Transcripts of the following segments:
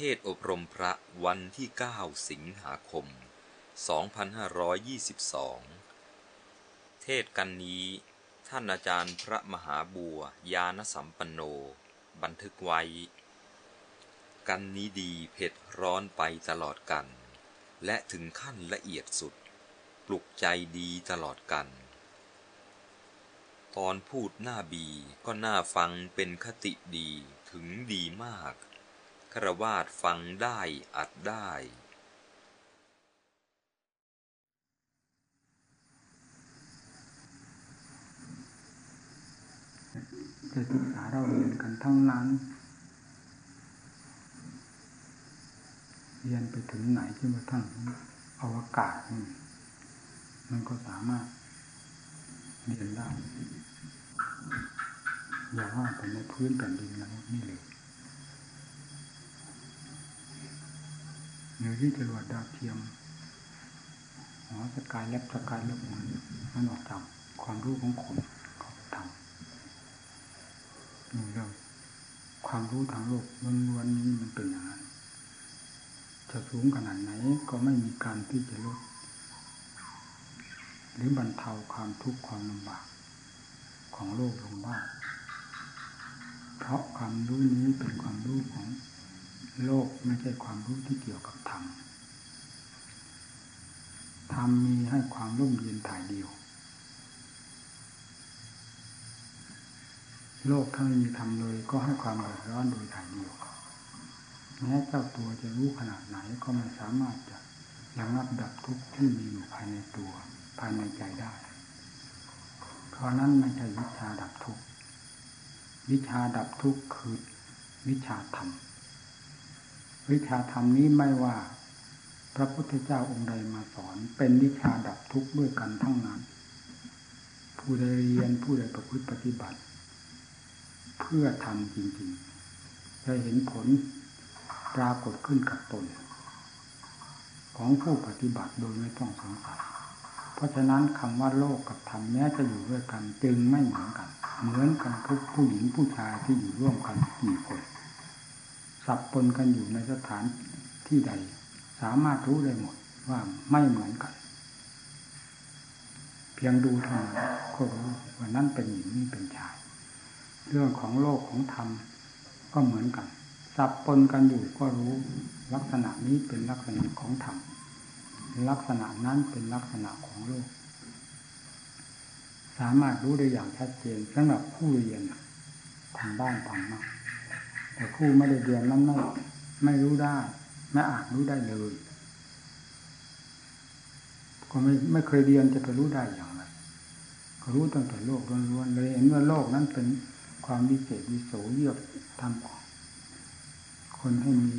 เทศอบรมพระวันที่ 9 สิงหาคม 2522 เทศกันนี้ ท่านอาจารย์พระมหาบัวยานสัมปันโน บันทึกไว้ กันนี้ดีเผ็ดร้อนไปตลอดกัน และถึงขั้นละเอียดสุด ปลุกใจดีตลอดกัน ตอนพูดหน้าบีก็น่าฟังเป็นคติดีถึงดีมาก ครวาดฟังได้อัดได้ จะศึกษาเราเรียนกันทั้งนั้น เรียนไปถึงไหนจนกระทั่งอวกาศมันก็สามารถเรียนได้อย่าว่าแต่ในพื้นแผ่นดินแล้วนี่เลย หรือที่จรวดดาวเทียมหอสกายแลบสกายแลบมันมันออกจากความรู้ของคนเขาทำนี่เรื่องความรู้ทางโลกล้วนๆนี้มันเป็นอย่างนั้นจะสูงขนาดไหนก็ไม่มีการที่จะลดหรือบรรเทาความทุกข์ความลำบากของโลกลงบ้างเพราะความรู้นี้เป็นความรู้ของ โลกไม่ใช่ความรู้ที่เกี่ยวกับธรรม ธรรมมีให้ความร่มเย็นถ่ายเดียว โลกถ้าไม่มีธรรมเลยก็ให้ความเดือดร้อนโดยถ่ายเดียว แม้เจ้าตัวจะรู้ขนาดไหนก็ไม่สามารถจะระงับดับทุกข์ที่มีอยู่ภายในตัว ภายในใจได้ เพราะนั้นไม่ใช่วิชาดับทุกข์ วิชาดับทุกข์คือวิชาธรรม วิชาธรรมนี้ไม่ว่า พระพุทธเจ้าองค์ใดมาสอน เป็นวิชาดับทุกข์ด้วยกันทั้งนั้น ผู้ใดเรียนผู้ใดประพฤติปฏิบัติ เพื่อทำจริงๆจะเห็นผลปรากฏขึ้นกับตน ของผู้ปฏิบัติโดยไม่ต้องสงสัยเพราะฉะนั้นคำว่าโลกกับธรรมแม้จะอยู่ด้วยกันจึงไม่เหมือนกัน เหมือนกันทุกผู้หญิงผู้ชายที่อยู่ร่วมกันกี่คน สับปนกันอยู่ในสถานที่ใด สามารถรู้ได้หมดว่าไม่เหมือนกัน เพียงดูเท่านั้นก็รู้ว่านั่นเป็นหญิงนี่เป็นชาย เรื่องของโลกของธรรมก็เหมือนกัน สับปนกันอยู่ก็รู้ลักษณะนี้เป็นลักษณะของธรรมลักษณะนั้นเป็นลักษณะของโลก สามารถรู้ได้อย่างชัดเจนสำหรับผู้เรียนทางด้านธรรมะ แต่ผู้ไม่ได้เรียนนั้นไม่ไม่รู้ได้ ไม่อาจรู้ได้เลยก็ไม่ไม่เคยเรียนจะไปรู้ได้อย่างไรก็รู้ตั้งแต่โลกล้วนๆเลยเห็นว่าโลกนั้นเป็นความวิเศษวิโสเยือกทำคนให้มี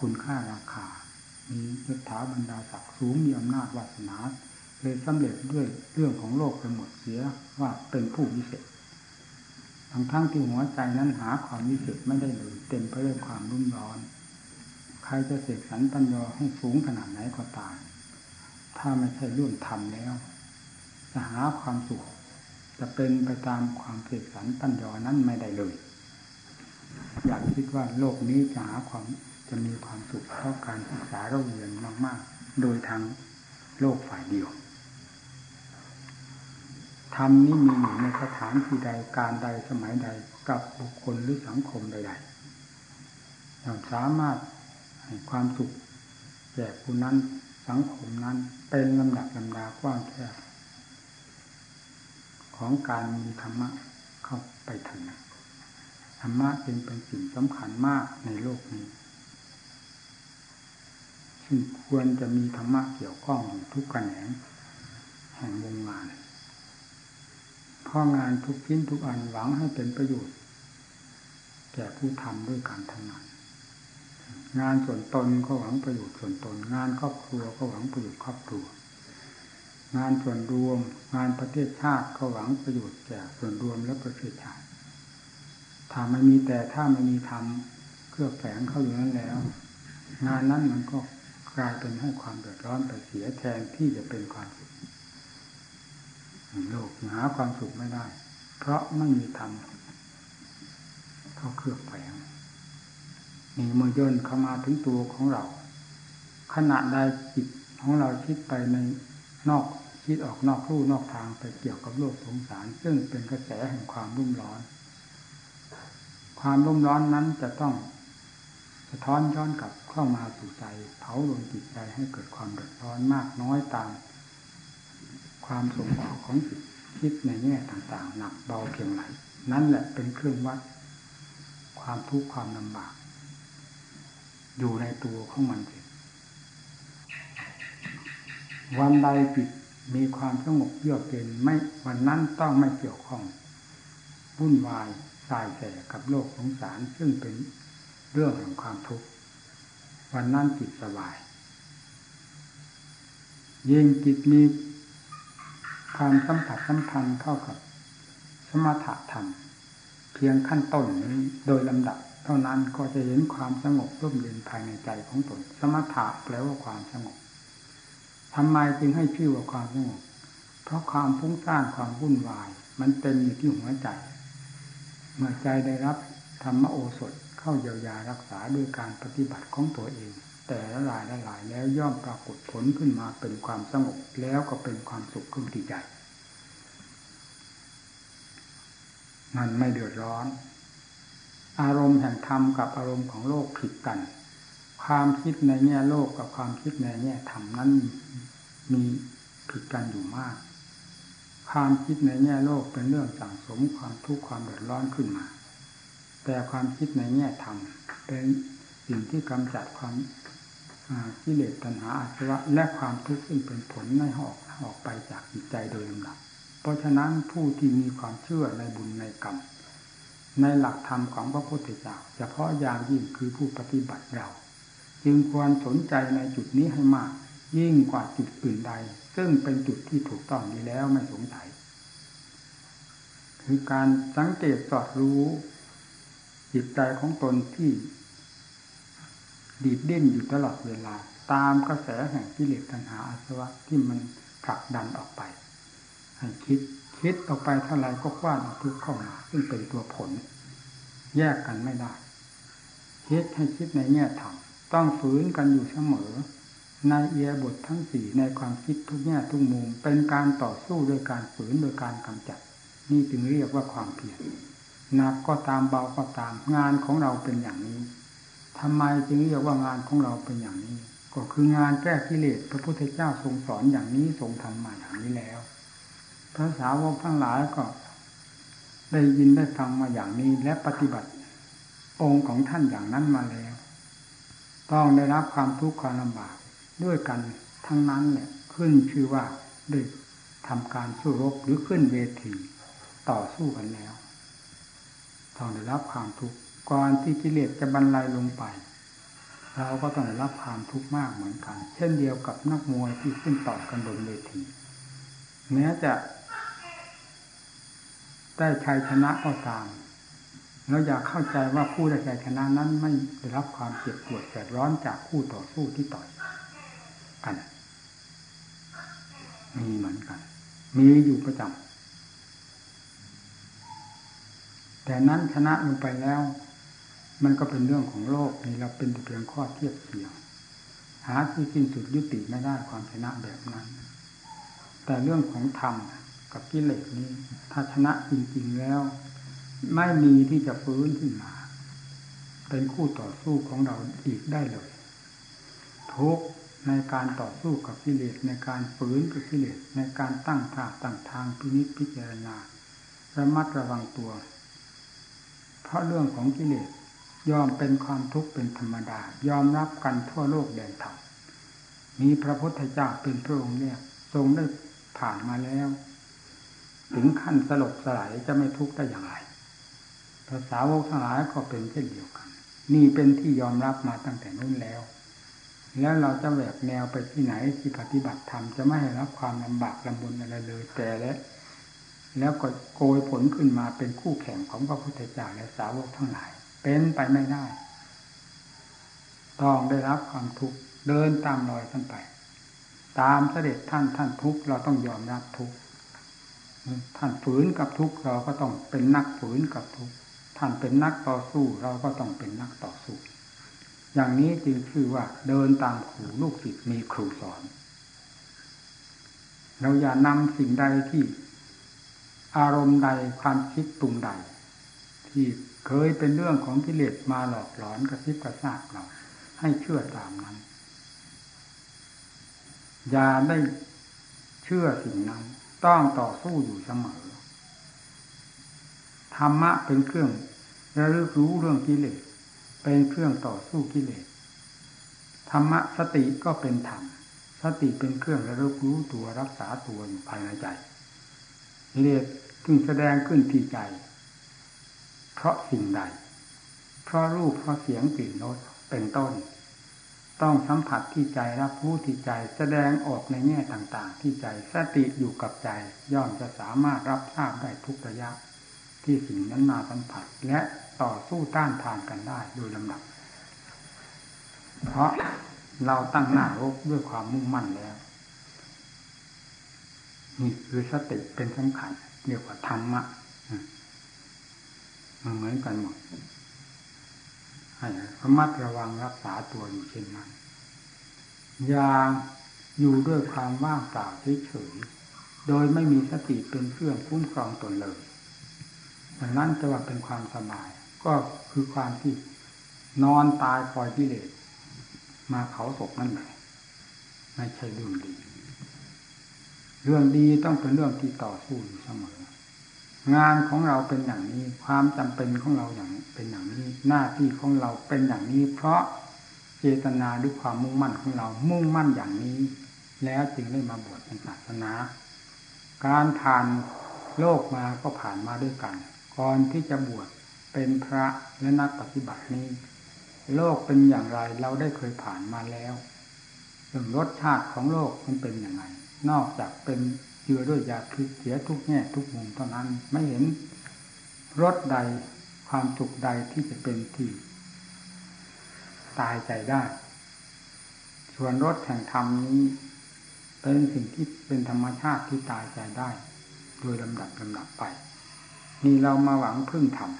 คุณค่าราคา มียศถาบรรดาศักดิ์สูงมีอำนาจวาสนาเลยสำเร็จด้วยเรื่องของโลกไปหมดเสียว่าเป็นผู้วิเศษ ทั้งทั้งที่หัวใจนั้นหาความวิเศษไม่ได้เลยเต็มไปด้วยความรุ่มร้อน ใครจะเสกสรรปัญญาให้สูงขนาดไหนก็ตามถ้าไม่ใช่ร่วมทำแล้ว จะหาความสุข จะเป็นไปตามความเสกสรรปัญญานั้นไม่ได้เลย อยากคิดว่าโลกนี้จะหาความจะมีความสุขเพราะการศึกษาเราเรียนมาก ๆ โดยทางโลกฝ่ายเดียว ธรรมนี้มีอยู่ในสถานที่ใดการใดสมัยใดกับบุคคลหรือสังคมใดๆเราสามารถให้ความสุขแก่ผู้นั้นสังคมนั้นเป็นลำดับลำดากว้างแคบของการมีธรรมะเข้าไปถึงธรรมะจึงเป็นสิ่งสำคัญมากในโลกนี้ซึ่งควรจะมีธรรมะเกี่ยวข้องทุกแขนงแห่งวงงาน พราะงานทุกชิ้นทุกอันหวังให้เป็นประโยชน์ แก่ผู้ทำด้วยการทำงาน งานส่วนตนก็หวังประโยชน์ส่วนตน งานครอบครัวก็หวังประโยชน์ครอบครัว งานส่วนรวม งานประเทศชาติก็หวังประโยชน์แก่ส่วนรวมและประเทศชาติถ้าไม่มีแต่ถ้าไม่มีทำเครื่อแฝงเข้าอยู่นั้นแล้ว งานนั้นมันก็กลายเป็นให้ความเดือดร้อนไปเสียแทนที่จะเป็นความสุข โลกหาความสุขไม่ได้ เพราะไม่มีธรรมเข้าเครือบแฝงมีมือย่นเข้ามาถึงตัวของเรา ขณะใดจิตของเราคิดไปในนอกคิดออกนอกรูนอกทางไปเกี่ยวกับโลกสงสาร ซึ่งเป็นกระแสแห่งความรุ่มร้อน ความรุ่มร้อนนั้นจะต้องสะท้อนย้อนกลับเข้ามาสู่ใจเผาลงจิตใจให้เกิดความเดือดร้อนมากน้อยตาม ความสงออกของจิตคิดในแง่ต่างๆ หนักเบาเพียงไรนั่นแหละเป็นเครื่องวัด ความทุกข์ความลำบาก อยู่ในตัวของมันเองวันใดจิตมีความสงบเยือกเย็นไม่วันนั้นต้องไม่เกี่ยวข้องวุ่นวายสายแสกับโลกสงสารซึ่งเป็นเรื่องแห่งความทุกข์วันนั้นจิตสบายยิ่งจิตมี ความสัมผัสสัมพันธ์เข้ากับ สมถะธรรม เพียงขั้นต้นนี้โดยลำดับ เท่านั้นก็จะเห็นความสงบร่มเย็นภายในใจของตน สมถะแปลว่าความสงบทำไมจึงให้ชื่อว่าความสงบ เพราะความฟุ้งซ่านความวุ่นวาย มันเต็มอยู่ที่หัวใจ เมื่อใจได้รับธรรมโอสถเข้าเยียวยารักษาด้วยการปฏิบัติของตัวเอง แต่ละลายละลายแล้วย่อมปรากฏผลขึ้นมาเป็นความสงบแล้วก็เป็นความสุขขึ้นที่ใจมันไม่เดือดร้อน อารมณ์แห่งธรรมกับอารมณ์ของโลกผิดกัน ความคิดในแง่โลกกับความคิดในแง่ธรรมนั้นมีผิดกันอยู่มาก ความคิดในแง่โลกเป็นเรื่องสั่งสมความทุกข์ความเดือดร้อนขึ้นมา แต่ความคิดในแง่ธรรมเป็นสิ่งที่กำจัดความ กิเลสตัณหาอาสวะและความทุกข์ซึ่งเป็นผลในหอกออกไปจากจิตใจโดยลำดับ เพราะฉะนั้นผู้ที่มีความเชื่อในบุญในกรรม ในหลักธรรมของพระพุทธเจ้าเฉพาะอย่างยิ่งคือผู้ปฏิบัติเรา จึงควรสนใจในจุดนี้ให้มาก ยิ่งกว่าจุดอื่นใด ซึ่งเป็นจุดที่ถูกต้องดีแล้วไม่สงสัย คือการสังเกตสอดรู้จิตใจของตนที่ ดีดเด่นอยู่ตลอดเวลา ตามกระแสแห่งกิเลสตัณหาอาสวะที่มันผลักดันออกไป ให้คิดคิดออกไปเท่าไรก็กว้านทุกเข้ามาซึ่งเป็นตัวผล แยกกันไม่ได้คิดให้คิดในแง่ธรรมต้องฝืนกันอยู่เสมอ ในเอียบททั้งสี่ในความคิดทุกแง่ทุกมุมเป็นการต่อสู้โดยการฝืนโดยการกำจัด นี่จึงเรียกว่าความเพียรหนักก็ตามเบาก็ตามงานของเราเป็นอย่างนี้ ทำไมจึงเรียกว่างานของเราเป็นอย่างนี้ ก็คืองานแก้กิเลสพระพุทธเจ้าทรงสอนอย่างนี้ทรงทำมาอย่างนี้แล้วพระสาวกทั้งหลายก็ได้ยินได้ฟังมาอย่างนี้และปฏิบัติ องค์ของท่านอย่างนั้นมาแล้ว ต้องได้รับความทุกข์ความลำบากด้วยกันทั้งนั้นเนี่ยขึ้นชื่อว่าได้ทำการสู้รบหรือขึ้นเวทีต่อสู้กันแล้ว ต้องได้รับความทุกข์ ก่อนที่กิเลสจะบรรลัยลงไป เราก็ต้องรับความทุกข์มากเหมือนกัน เช่นเดียวกับนักมวยที่ขึ้นต่อกันบนเวทีแม้จะได้ชัยชนะก็ตามเราอยากเข้าใจว่าผู้ได้ชัยชนะนั้นไม่ได้รับความเจ็บปวดแสบร้อนจากคู่ต่อสู้ที่ต่อยกัน มีเหมือนกัน มีอยู่ประจำแต่นั้นชนะลงไปแล้ว มันก็เป็นเรื่องของโลกนี่เราเป็นเพียงข้อเทียบเทียงหาที่สิ้นสุดยุติไม่ได้ความชนะแบบนั้น แต่เรื่องของธรรมกับกิเลสนี้ถ้าชนะจริงๆแล้ว ไม่มีที่จะฟื้นขึ้นมา เป็นคู่ต่อสู้ของเราอีกได้เลย ทุกในการต่อสู้กับกิเลสในการฝืนกับกิเลสในการตั้งท่าตั้งทางพินิจพิจารณาระมัดระวังตัว เพราะเรื่องของกิเลส ยอมเป็นความทุกข์เป็นธรรมดา ยอมรับกันทั่วโลกแดนธรรมมีพระพุทธเจ้าเป็นพระองค์เนี่ยทรงได้ผ่านมาแล้ว ถึงขั้นสลบสลายจะไม่ทุกข์ได้อย่างไรภาษาวกทั้งหลายก็เป็นเช่นเดียวกัน นี่เป็นที่ยอมรับมาตั้งแต่นู้นแล้ว แล้วเราจะแหวกแนวไปที่ไหนที่ปฏิบัติธรรมจะไม่ให้รับความลำบากลำบนอะไรเลยแต่และ แล้วก็โกยผลขึ้นมาเป็นคู่แข่งของพระพุทธเจ้าและสาวกทั้งหลาย เป็นไปไม่ได้ ต้องได้รับความทุกข์เดินตามรอยท่านไป ตามเสด็จท่านท่านทุกข์เราต้องยอมรับทุกข์ท่านฝืนกับทุกเราก็ต้องเป็นนักฝืนกับทุกท่านเป็นนักต่อสู้เราก็ต้องเป็นนักต่อสู้ อย่างนี้จึงคือว่าเดินตามครูลูกศิษย์มีครูสอน เราอย่านำสิ่งใดที่อารมณ์ใดความคิดปรุงใด ที่ เคยเป็นเรื่องของกิเลสมาหลอกหลอนกระซิบกระซาบเรา ให้เชื่อตามนั้น อย่าได้เชื่อสิ่งนั้น ต้องต่อสู้อยู่เสมอ ธรรมะเป็นเครื่องระลึกรู้เรื่องกิเลส เป็นเครื่องต่อสู้กิเลส ธรรมะสติก็เป็นธรรม สติเป็นเครื่องระลึกรู้ตัวรักษาตัวอยู่ภายในใจกิเลสจึงแสดงขึ้นที่ใจ เพราะสิ่งใด เพราะรูปเพราะเสียงกลิ่นรสเป็นต้น ต้องสัมผัสที่ใจรับรู้ที่ใจแสดงออกในแง่ต่างๆ ที่ใจสติอยู่กับใจ ย่อมจะสามารถรับทราบได้ทุกระยะ ที่สิ่งนั้นมาสัมผัสและต่อสู้ต้านทานกันได้โดยลำดับ เพราะเราตั้งหน้ารบด้วยความมุ่งมั่นแล้วนี่คือสติเป็นสำคัญเรียกว่าธรรมะ เหมือนกันหมดให้ระมัดระวังรักษาตัวอยู่เช่นนั้นยาอยู่ด้วยความว่างเปล่าเฉยๆโดยไม่มีสติเป็นเครื่องคุ้มครองตนเลยดังนั้นจะว่าเป็นความสบาย ก็คือความที่นอนตายคอยกิเลสมาเขาศพนั่นแหละไม่ใช่เรื่องดี เรื่องดีต้องเป็นเรื่องที่ต่อสู้อยู่เสมอ งานของเราเป็นอย่างนี้ ความจำเป็นของเราอย่างเป็นอย่างนี้ หน้าที่ของเราเป็นอย่างนี้ เพราะเจตนาด้วยความมุ่งมั่นของเรา มุ่งมั่นอย่างนี้ แล้วจึงได้มาบวชเป็นศาสนา การผ่านโลกมาก็ผ่านมาด้วยกัน ก่อนที่จะบวชเป็นพระและนักปฏิบัตินี้ โลกเป็นอย่างไรเราได้เคยผ่านมาแล้วเรื่องรสชาติของโลกมันเป็นอย่างไรนอกจากเป็น จือด้วยยาพิษเสียทุกแง่ทุกมุมเท่านั้น ไม่เห็นรสใดความสุขใดที่จะเป็นที่ ตายใจได้ ส่วนรสแห่งธรรมนี้เป็นสิ่งที่เป็นธรรมชาติที่ตายใจได้ โดยลำดับลำดับไป นี่เรามาหวังพึ่งธรรม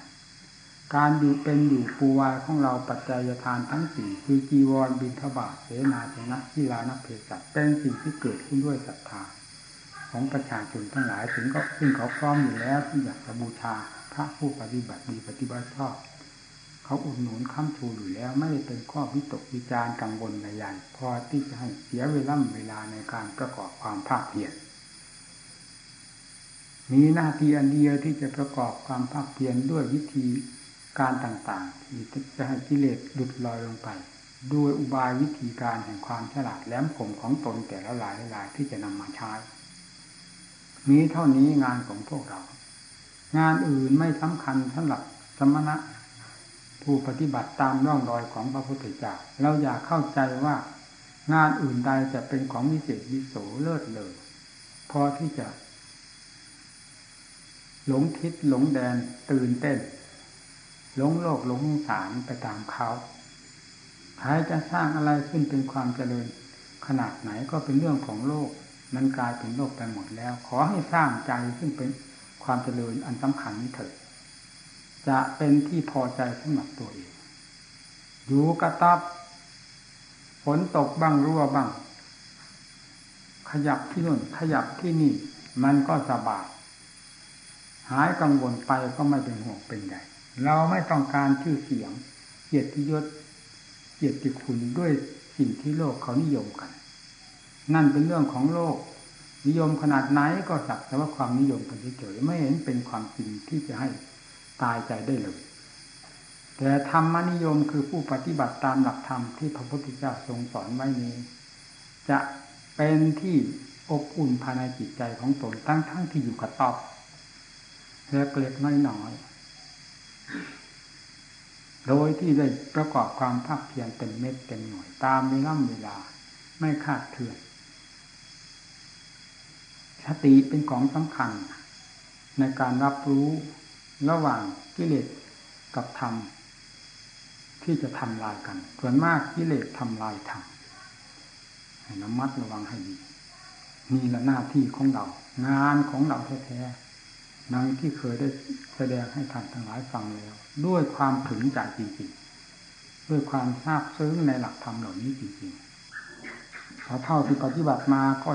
การอยู่เป็นอยู่ปูวายของเราปัจจัยทานทั้งสี่คือจีวรบินทบาทเสนาชนะกีฬานักเพศัตเป็นสิ่งที่เกิดขึ้นด้วยศรัทธา ของประชาชนทั้งหลายถึงก็ซึ่งเขาพร้อมอยู่แล้วที่อยากจะบูชาพระผู้ปฏิบัติดีปฏิบัติชอบเขาอุดหนุนค้ำชูอยู่แล้ว ไม่ได้เป็นข้อวิตกวิจารกังวลในยันพอที่จะให้เสียเวลาเวลาในการประกอบความภาคเพียรมีหน้าที่อันเดียวที่จะประกอบความภาคเพียรด้วยวิธีการต่างๆ ที่จะให้กิเลสหลุดลอยลงไปด้วยอุบายวิธีการแห่งความฉลาดแหลมคมของตนแต่ละหลายหลายที่จะนำมาใช้ มีเท่านี้งานของพวกเรา งานอื่นไม่สำคัญสำหรับสมณะ ผู้ปฏิบัติตามร่องรอยของพระพุทธเจ้าเราอยากเข้าใจว่างานอื่นใดจะเป็นของวิเศษวิโสเลิศเลยพอที่จะ หลงทิศหลงแดนตื่นเต้น หลงโลกหลงสารไปตามเขาใครจะสร้างอะไรขึ้นเป็นความเจริญขนาดไหนก็เป็นเรื่องของโลก มันกลายเป็นโลกไปหมดแล้ว ขอให้สร้างใจซึ่งเป็นความเจริญอันสำคัญนี้เถิดจะเป็นที่พอใจสำหรับตัวเอง อยู่กระตับฝนตกบ้างรั่วบ้าง ขยับที่นู่น ขยับที่นี่ มันก็สบายหายกังวลไปก็ไม่เป็นห่วงเป็นใหญ่เราไม่ต้องการชื่อเสียง เกียรติยศ เกียรติคุณด้วยสิ่งที่โลกเขานิยมกัน นั่นเป็นเรื่องของโลก นิยมขนาดไหนก็สักแต่ว่าความนิยมกันเฉยไม่เห็นเป็นความจริงที่จะให้ตายใจได้เลย แต่ธรรมนิยมคือผู้ปฏิบัติตามหลักธรรมที่พระพุทธเจ้าทรงสอนไว้นี้ จะเป็นที่อบอุ่นภายในจิตใจของตนทั้งทั้งที่อยู่กับตอบเล็กเล็กน้อยน้อยโดยที่ได้ประกอบความภาคเพียรเต็มเม็ดเต็มหน่วยตามเวลาเวลาไม่คาดเคลื่อน สติเป็นของสำคัญ ในการรับรู้ระหว่างกิเลสกับธรรม ที่จะทำลายกัน ส่วนมากกิเลสทำลายธรรมให้ระมัดระวังให้ดีนี่ละหน้าที่ของเรา งานของเราแท้ๆนังที่เคยได้แสดงให้ท่านทั้งหลายฟังแล้ว ด้วยความถึงใจจริงๆ ด้วยความทราบซึ้งในหลักธรรมเหล่านี้จริงๆพอเท่าที่ปฏิบัติมาก็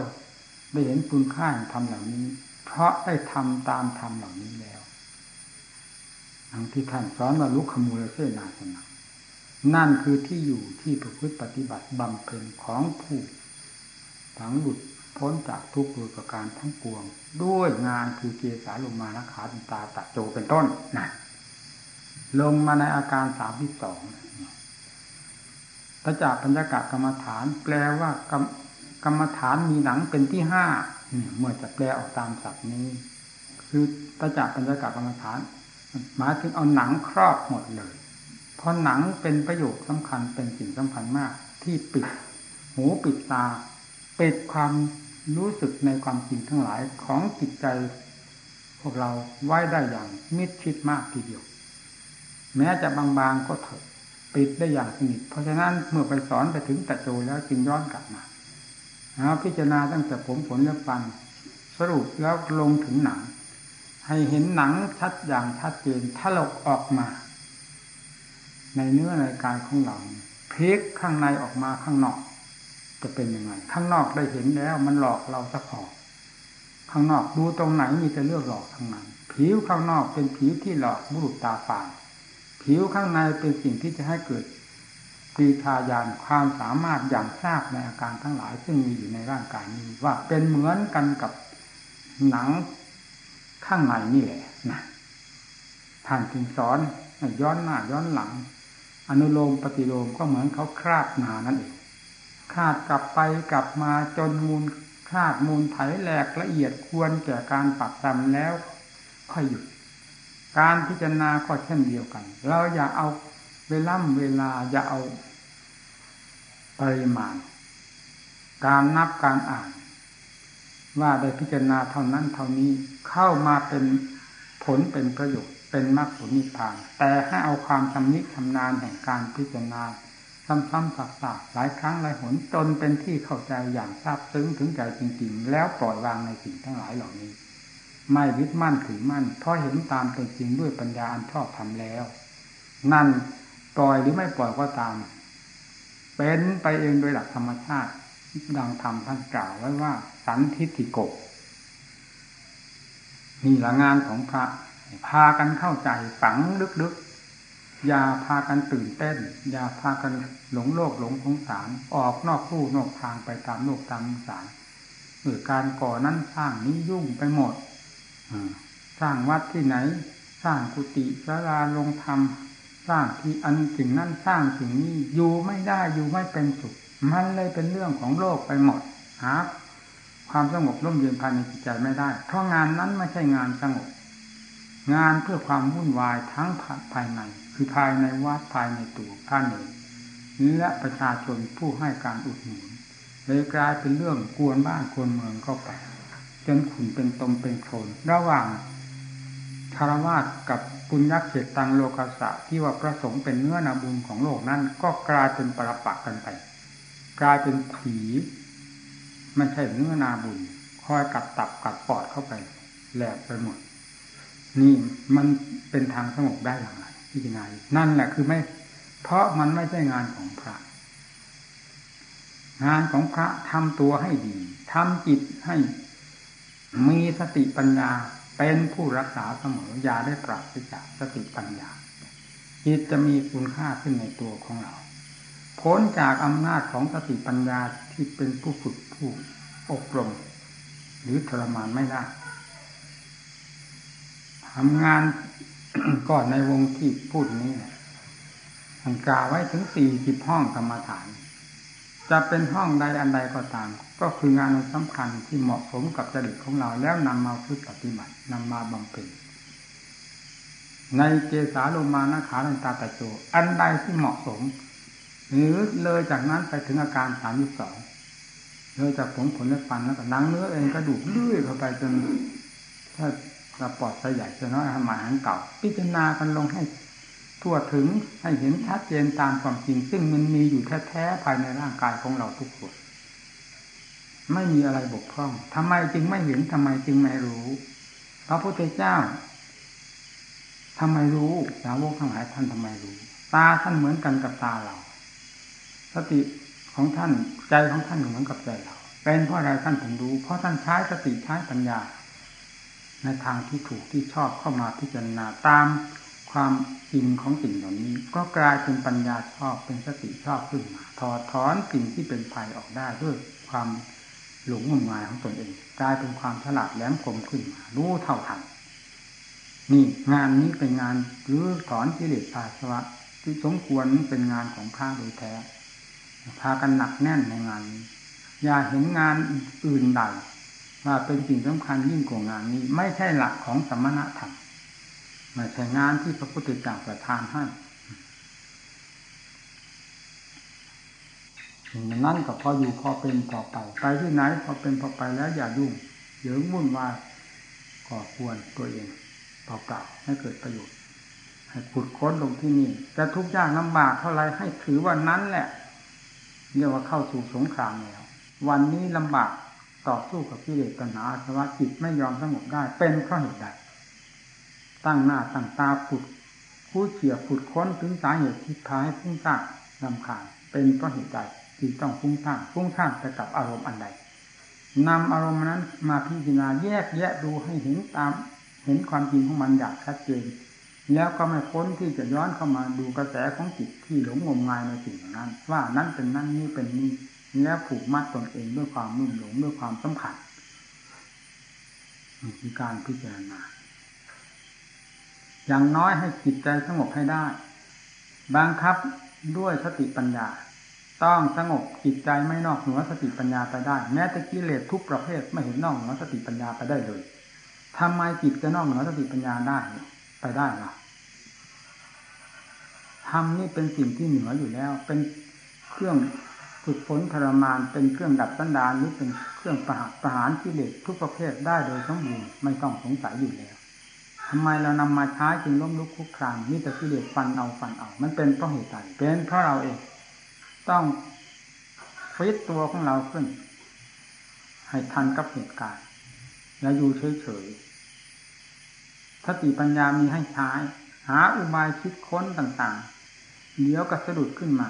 ได้เห็นคุณค่าของธรรมเหล่านี้ เพราะได้ทำตามธรรมเหล่านี้แล้วทั้งที่ท่านสอนว่าลุกขมูลเสนาสนะนั่นคือที่อยู่ที่ประพฤติปฏิบัติบำเพ็ญของผู้ทั้งหลุดพ้นจากทุกข์โดยประการทั้งปวง ด้วยงานคือเกสาลงมานะขาตาตะโจเป็นต้นนะลงมาในอาการสามที่สองพระจากปัญญากะกรรมฐาน แปลว่ากรรม กรรมฐานมีหนังเป็นที่ห้าเมื่อจะแปลออกตามศัพท์นี้ คือพระจากปัญญากกรรมฐานหมายถึงเอาหนังครอบหมดเลย เพราะหนังเป็นประโยชน์สำคัญเป็นสิ่งสำคัญมาก ที่ปิด หูปิดตาปิดความรู้สึกในความจริงทั้งหลายของจิตใจ พวกเราไว้ได้อย่างมิดชิดมากทีเดียว แม้จะบางๆก็เถอะปิดได้อย่างสนิทเพราะฉะนั้นเมื่อไปสอนไปถึงตะโจแล้วจึงย้อนกลับมา เอาพิจารณาตั้งแต่ผมผลและฟัน สรุปแล้วลงถึงหนัง ให้เห็นหนังชัดอย่างชัดเจนถลกออกมา ในเนื้อในกายของเราพลิกข้างในออกมาข้างนอก จะเป็นยังไง ข้างนอกได้เห็นแล้ว มันหลอกเราสักพอข้างนอกดูตรงไหนมีแต่เลือกหลอกทั้งนั้นผิวข้างนอกเป็นผิวที่หลอกบุรุษตาฝาดผิวข้างในเป็นสิ่งที่จะให้เกิด ปีทายานความสามารถอย่างทราบในอาการทั้งหลาย ซึ่งมีอยู่ในร่างกายนี้ ว่าเป็นเหมือนกันกับหนังข้างในนี่แหละนะท่านจึงสอนย้อนหน้าย้อนหลัง อนุโลมปฏิโลมก็เหมือนเขาคราบนานั่นเองคาดกลับไปกลับมาจนมูลคาดมูลไถแหลกละเอียดควรแก่การปักจำแล้ว ค่อยหยุด การพิจารณาก็เช่นเดียวกัน เราอย่าเอา เวล่ำเวลาอย่าเอาปริมาณ การนับการอ่าน ว่าได้พิจารณาเท่านั้นเท่านี้เข้ามาเป็นผลเป็นประโยชน์เป็นมรรคผลนิพพาน แต่ให้เอาความชำนิชำนาญแห่งการพิจารณาซ้ำๆสักๆหลายครั้งหลายหนจนเป็นที่เข้าใจอย่างทราบซึ้งถึงใจจริง ๆ แล้วปล่อยวางในสิ่งทั้งหลายเหล่านี้ ไม่ยึดมั่นถือมั่นเพราะเห็นตามเป็นจริงด้วยปัญญาอันชอบทำแล้ว นั่น ปล่อยหรือไม่ปล่อยก็ตาม เป็นไปเองโดยหลักธรรมชาติ ดังธรรมท่านกล่าวไว้ว่า สันทิฏฐิโกนี่ละงานของพระ พากันเข้าใจฝังลึกอย่าพากันตื่นเต้น อย่าพากันหลงโลกหลงสงสารออกนอกคู่นอกทางไปตามโลกตามสงสารหรือการก่อนั้นสร้างนี้ยุ่งไปหมดสร้างวัดที่ไหน สร้างกุฏิศาลาลงธรรม สร้างที่อันสิ่งนั้นสร้างสิ่งนี้อยู่ไม่ได้อยู่ไม่เป็นสุข มันเลยเป็นเรื่องของโลกไปหมดหาความสงบร่มเย็นภายในจิตใจไม่ได้ เพราะงานนั้นไม่ใช่งานสงบ งานเพื่อความวุ่นวายทั้งภายใน คือภายในวัดภายในตัวท่านเองและประชาชนผู้ให้การอุดหนุนเลยกลายเป็นเรื่องกวนบ้านกวนเมืองเข้าไปจนขุนเป็นตมเป็นโคลนระหว่าง คารวาสกับปุญญเขตตังโลกาสะที่ว่าประสงค์เป็นเนื้อนาบุญของโลกนั้น ก็กลายเป็นปรปักกันไป กลายเป็นผีไม่ใช่เนื้อนาบุญ คอยกัดตับกัดปอดเข้าไปแหลกไปหมดนี่มันเป็นทางสงบได้อย่างไรพิจารณานั่นแหละคือไม่ เพราะมันไม่ใช่งานของพระ งานของพระทำตัวให้ดีทำจิตให้มีสติปัญญา เป็นผู้รักษาเสมอยาได้ปราศจากสติปัญญาจิตจะมีคุณค่าขึ้นในตัวของเรา พ้นจากอำนาจของสติปัญญาที่เป็นผู้ฝึกผู้อบรม หรือทรมานไม่ได้ทำงานก็ในวงที่พูดนี้ท่านกล่าวไว้ถึงสี่สิบห้องกรรมฐาน จะเป็นห้องใดอันใดก็ตาม ก็คืองานสำคัญที่เหมาะสมกับจริตของเราแล้วนำมาพึ่ปฏิบัตินำมาบำเพ็ญในเจสาโลมานาขาลันตาตะโจ อันใดที่เหมาะสม หรือเลยจากนั้นไปถึงอาการสามสิบสองเลยจากผมขนและฟันแล้วก็นังเนื้อเองกระดูกเลื่อยเข้าไปจนถ้าเราปลอดสใหญ่จะน้อยหมาหังเก่า พิจารณากันลงให้ ทั่วถึงให้เห็นชัดเจนตามความจริง ซึ่งมันมีอยู่แท้ๆภายในร่างกายของเราทุกคนไม่มีอะไรบกพร่องทำไมจึงไม่เห็นทำไมจึงไม่รู้ พระพุทธเจ้าทำไมรู้สาวกทั้งหลายท่านทำไมรู้ ตาท่านเหมือนกันกับตาเรา สติของท่านใจของท่านเหมือนกับใจเรา เป็นเพราะอะไรท่านถึงรู้ เพราะท่านใช้สติใช้ปัญญา ในทางที่ถูกที่ชอบเข้ามาพิจารณาตาม ความจริงของสิ่งเหล่านี้ ก็กลายเป็นปัญญาชอบเป็นสติชอบขึ้นมาถอดถอนสิ่งที่เป็นภัยออกได้ด้วยความหลงงมงายของตนเอง กลายเป็นความฉลาดแหลมคมขึ้นมารู้เท่าทันนี่งานนี้เป็นงานหรือถอนกิเลสอาสวะ ที่สมควรเป็นงานของพระโดยแท้พากันหนักแน่นในงานนี้อย่าเห็นงานอื่นใดว่าเป็นสิ่งสำคัญยิ่งกว่างานนี้ ไม่ใช่หลักของสมณธรรม ไม่ใช่งานที่พระพุทธเจ้าประทานให้นั่นก็พออยู่พอเป็นพอไป ไปที่ไหนพอเป็นพอไปแล้วอย่ายุ่งเยิงวุ่นวายก่อควรตัวเองเปล่าๆให้เกิดประโยชน์ให้ขุดค้นลงที่นี่จะทุกข์ยากลำบากเท่าไรให้ถือว่านั้นแหละเรียกว่าเข้าสู่สงครามแล้ว วันนี้ลำบากต่อสู้กับกิเลสตัณหาสวะจิตไม่ยอมสงบได้เป็นเพราะเหตุใด ตั้งหน้าตั้งตาขุดคู่เฉียบขุดค้นถึงสาเหตุที่พาให้ฟุ้งซ่านลำคาญเป็นเพราะเหตุใดที่ต้องฟุ้งซ่านฟุ้งซ่านไปกับอารมณ์อันใดนำอารมณ์นั้นมาพิจารณาแยกแยะดูให้เห็นตาม เห็นความจริงของมันอย่างชัดเจน แล้วก็ไม่พ้นที่จะย้อนเข้ามาดูกระแสของจิตที่หลงงมงายในสิ่งนั้น ว่านั้นเป็นนั่นนี่เป็นนี่แล้วผูกมัดตนเองด้วยความนุ่มหลงด้วยความสำคัญมีการพิจารณา อย่างน้อยให้จิตใจสงบให้ได้ บังคับด้วยสติปัญญา ต้องสงบจิตใจไม่นอกเหนือสติปัญญาไปได้ แม้แต่กิเลสทุกประเภทไม่เห็นนอกเหนือสติปัญญาไปได้เลยทำไมจิตจะนอกเหนือสติปัญญาได้ไปได้ล่ะทำนี่เป็นสิ่งที่เหนืออยู่แล้ว เป็นเครื่องฝึกฝนทรมาน เป็นเครื่องดับสันดานหรือเป็นเครื่องประหารประหารกิเลสทุกประเภทได้โดยสมบูรณ์ไม่ต้องสงสัยอยู่แล้ว ทำไมเรานำมาใช้จึงล้มลุกคุกครามนี่แต่กิเลสฟันเอาฟันเอา มันเป็นเพราะเหตุใดเป็นเพราะเราเอง ต้องฟิตตัวของเราขึ้น ให้ทันกับเหตุการณ์และอยู่เฉยๆสติปัญญามีให้ใช้หาอุบายคิดค้นต่างๆ เดี๋ยวก็สะดุดขึ้นมา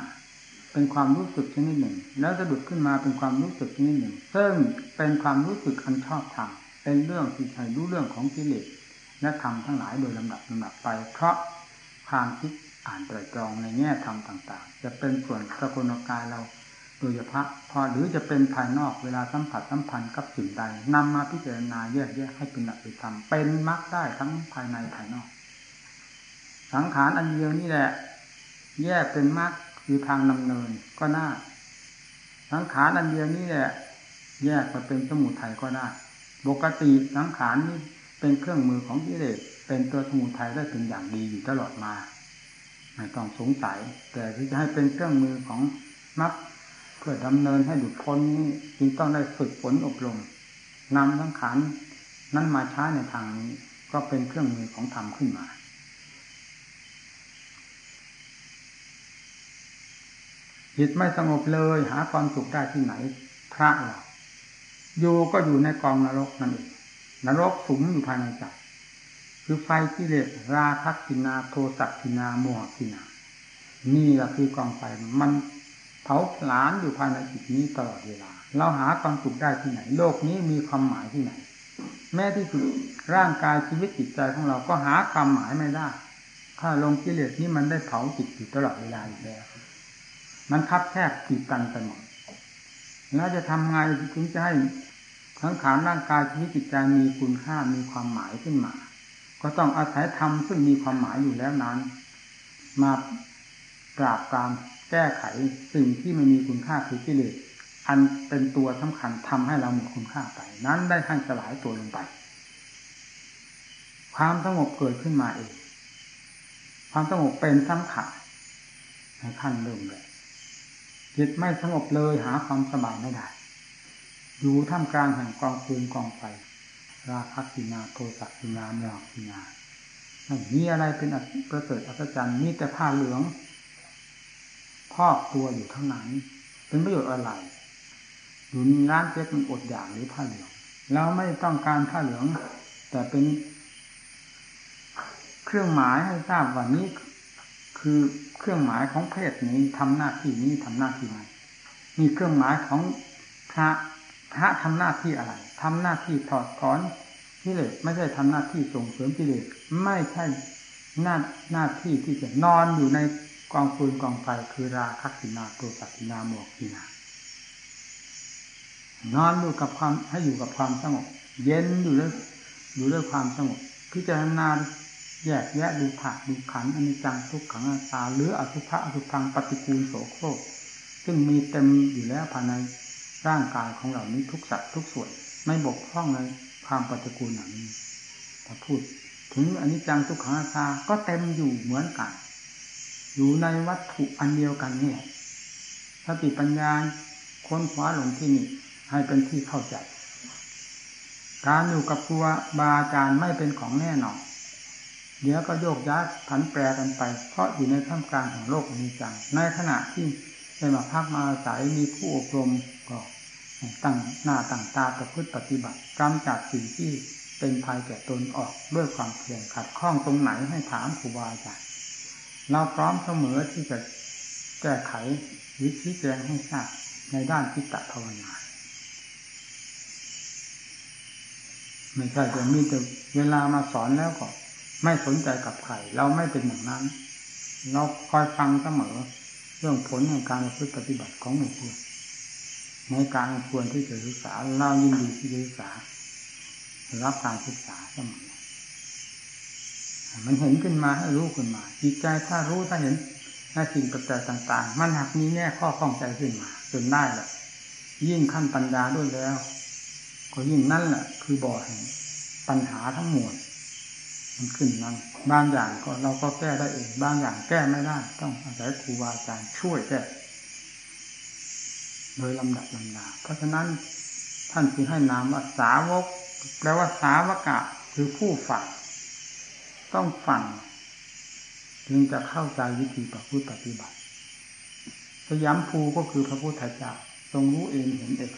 เป็นความรู้สึกชนิดหนึ่ง แล้วสะดุดขึ้นมาเป็นความรู้สึกชนิดหนึ่ง ซึ่งเป็นความรู้สึกอันชอบธรรมเป็นเรื่องที่ใช้รู้เรื่องของกิเลส และธรรมทั้งหลายโดยลำดับลำดับไป เพราะความคิดอ่านไตรตรองในแง่ธรรมต่าง ๆ จะเป็นส่วนสกุลกายเราโดยเฉพาะพอหรือจะเป็นภายนอกเวลาสัมผัสสัมพันธ์กับสิ่งใดนำมาพิจารณาแยกแยะให้เป็นหลักธรรมเป็นมรรคได้ทั้งภายในภายนอก สังขารอันเดียวนี่แหละ แยกเป็นมรรคคือทางดำเนินก็น่าสังขารอันเดียวนี้แหละ แยกมาเป็นสมุทัยก็ได้ปกติสังขารนี่ เป็นเครื่องมือของกิเลสเป็นตัวสมุทัยได้เป็นอย่างดีอยู่ตลอดมาไม่ต้องสงสัย แต่ที่จะให้เป็นเครื่องมือของมรรคเพื่อดำเนินให้หลุดพ้นนี้จึงต้องได้ฝึกฝนอบรมนำสังขารนั้นมาใช้ในทางนี้ ก็เป็นเครื่องมือของธรรมขึ้นมาจิตไม่สงบเลยหาความสุขได้ที่ไหน พระเราอยู่ก็อยู่ในกองนรกนั่นเอง นรกสุมอยู่ภายในใจคือไฟกิเลสราคักินาโทสักกินาโมหกินา นี่แหละคือกองไฟมันเผาผลาญอยู่ภายในจิตนี้ตลอดเวลา เราหาความสุขได้ที่ไหน โลกนี้มีความหมายที่ไหน แม้ที่สุดร่างกายชีวิตจิตใจของเราก็หาความหมายไม่ได้ ถ้าลงกิเลสนี้มันได้เผาจิตอยู่ตลอดเวลาอยู่แล้ว มันทับแทบตีกันไปหมดแล้วจะทำไงถึงจะให้ ทั้งขานร่างกายชีวิตจิตใจมีคุณค่ามีความหมายขึ้นมา ก็ต้องอาศัยธรรมซึ่งมีความหมายอยู่แล้วนั้น มาปราบปรามแก้ไขสิ่งที่ไม่มีคุณค่าคือกิเลสอันเป็นตัวสำคัญทำให้เราหมดคุณค่าไป นั้นได้ท่านสลายตัวลงไป ความสงบเกิดขึ้นมาเอง ความสงบเป็นสำคัญในขั้นเริ่มเลยจิตไม่สงบเลยหาความสบายไม่ได้ อยู่ท่ามกลางแห่งกองฟืนกองไฟราคะกินาโทสักินาเมหกินาไม่มีอะไรเป็นประเสริฐอัศจรรย์มีแต่ผ้าเหลืองพอกตัวอยู่เท่านั้น เป็นประโยชน์อะไรอยู่ร้านเจ๊กมันอดอยากหรือผ้าเหลืองเราไม่ต้องการผ้าเหลือง แต่เป็นเครื่องหมายให้ทราบว่านี้ คือเครื่องหมายของเพศนี้ทำหน้าที่นี้ทำหน้าที่นั้นมีเครื่องหมายของพระ พระทำหน้าที่อะไรทำหน้าที่ถอดถอนกิเลสไม่ใช่ทำหน้าที่ส่งเสริมกิเลสไม่ใช่หน้าหน้าที่ที่จะนอนอยู่ในกองฟืนกองไฟคือราคักินาตัวสัตินาโมกินานอนอยู่กับความให้อยู่กับความสงบ เย็นอยู่ด้วยอยู่ด้วยความสงบพิจารณาแยกแยะดูถาดูขันอนิจจังทุกขังอตาหรืออสุภะอสุพังปฏิกูลโสโครกซึ่งมีเต็มอยู่แล้วภายใน ร่างกายของเหล่านี้ทุกสัตว์ทุกส่วน ไม่บกพร่องในความปฏิกูลอย่างนี้ถ้าพูด ถึงอนิจจังทุกขังอตาก็เต็มอยู่เหมือนกัน อยู่ในวัตถุอันเดียวกันนี่สติปัญญาค้นคว้าลงที่นี่ให้เป็นที่เข้าใจ การอยู่กับครูบาอาจารย์ไม่เป็นของแน่นอนเดี๋ยวก็โยกย้ายผันแปรกันไป เพราะอยู่ในท่ามกลางของโลกอนิจจัง ในขณะที่ได้มาพักมาอาศัยมีผู้อบรมก็ ตั้งหน้าตั้งตาประพฤติปฏิบัติกำจัดสิ่งที่เป็นภัยแก่ตนออกด้วยความเพียรขัดข้องตรงไหนให้ถามครูบาอาจารย์เราพร้อมเสมอที่จะแก้ไขหรือชี้แจงให้ทราบในด้านพิตภาวนาไม่ใช่จะมีแต่เวลามาสอนแล้วก็ไม่สนใจกับใครเราไม่เป็นอย่างนั้น เราคอยฟังเสมอ เรื่องผลของการปฏิบัติของหมู่เพื่อ ในการควรที่จะศึกษาเรายินดีที่จะศึกษา รับการศึกษาเสมอมันเห็นขึ้นมาให้รู้ขึ้นมาจิตใจถ้ารู้ถ้าเห็นในสิ่งปัจจัยต่าง ๆ มันหักมีแง่ข้อข้องใจขึ้นมาจนได้แหละยิ่งขั้นปัญญาด้วยแล้ว ก็ยิ่งนั่นแหละคือบ่อแห่งปัญหาทั้งมวลมันขึ้นนั้นบางอย่างก็เราก็แก้ได้เองบางอย่างแก้ไม่ได้ ต้องอาศัยครูบาอาจารย์ช่วยแก้ โดยลำดับลำดาเพราะฉะนั้นท่านจึงให้นามว่าสาวกแปลว่าสาวกะคือผู้ฝังต้องฝังจึงจะเข้าใจวิธีประพฤติปฏิบัติสยามภูก็คือพระพุทธเจ้าทรงรู้เองเห็นเอง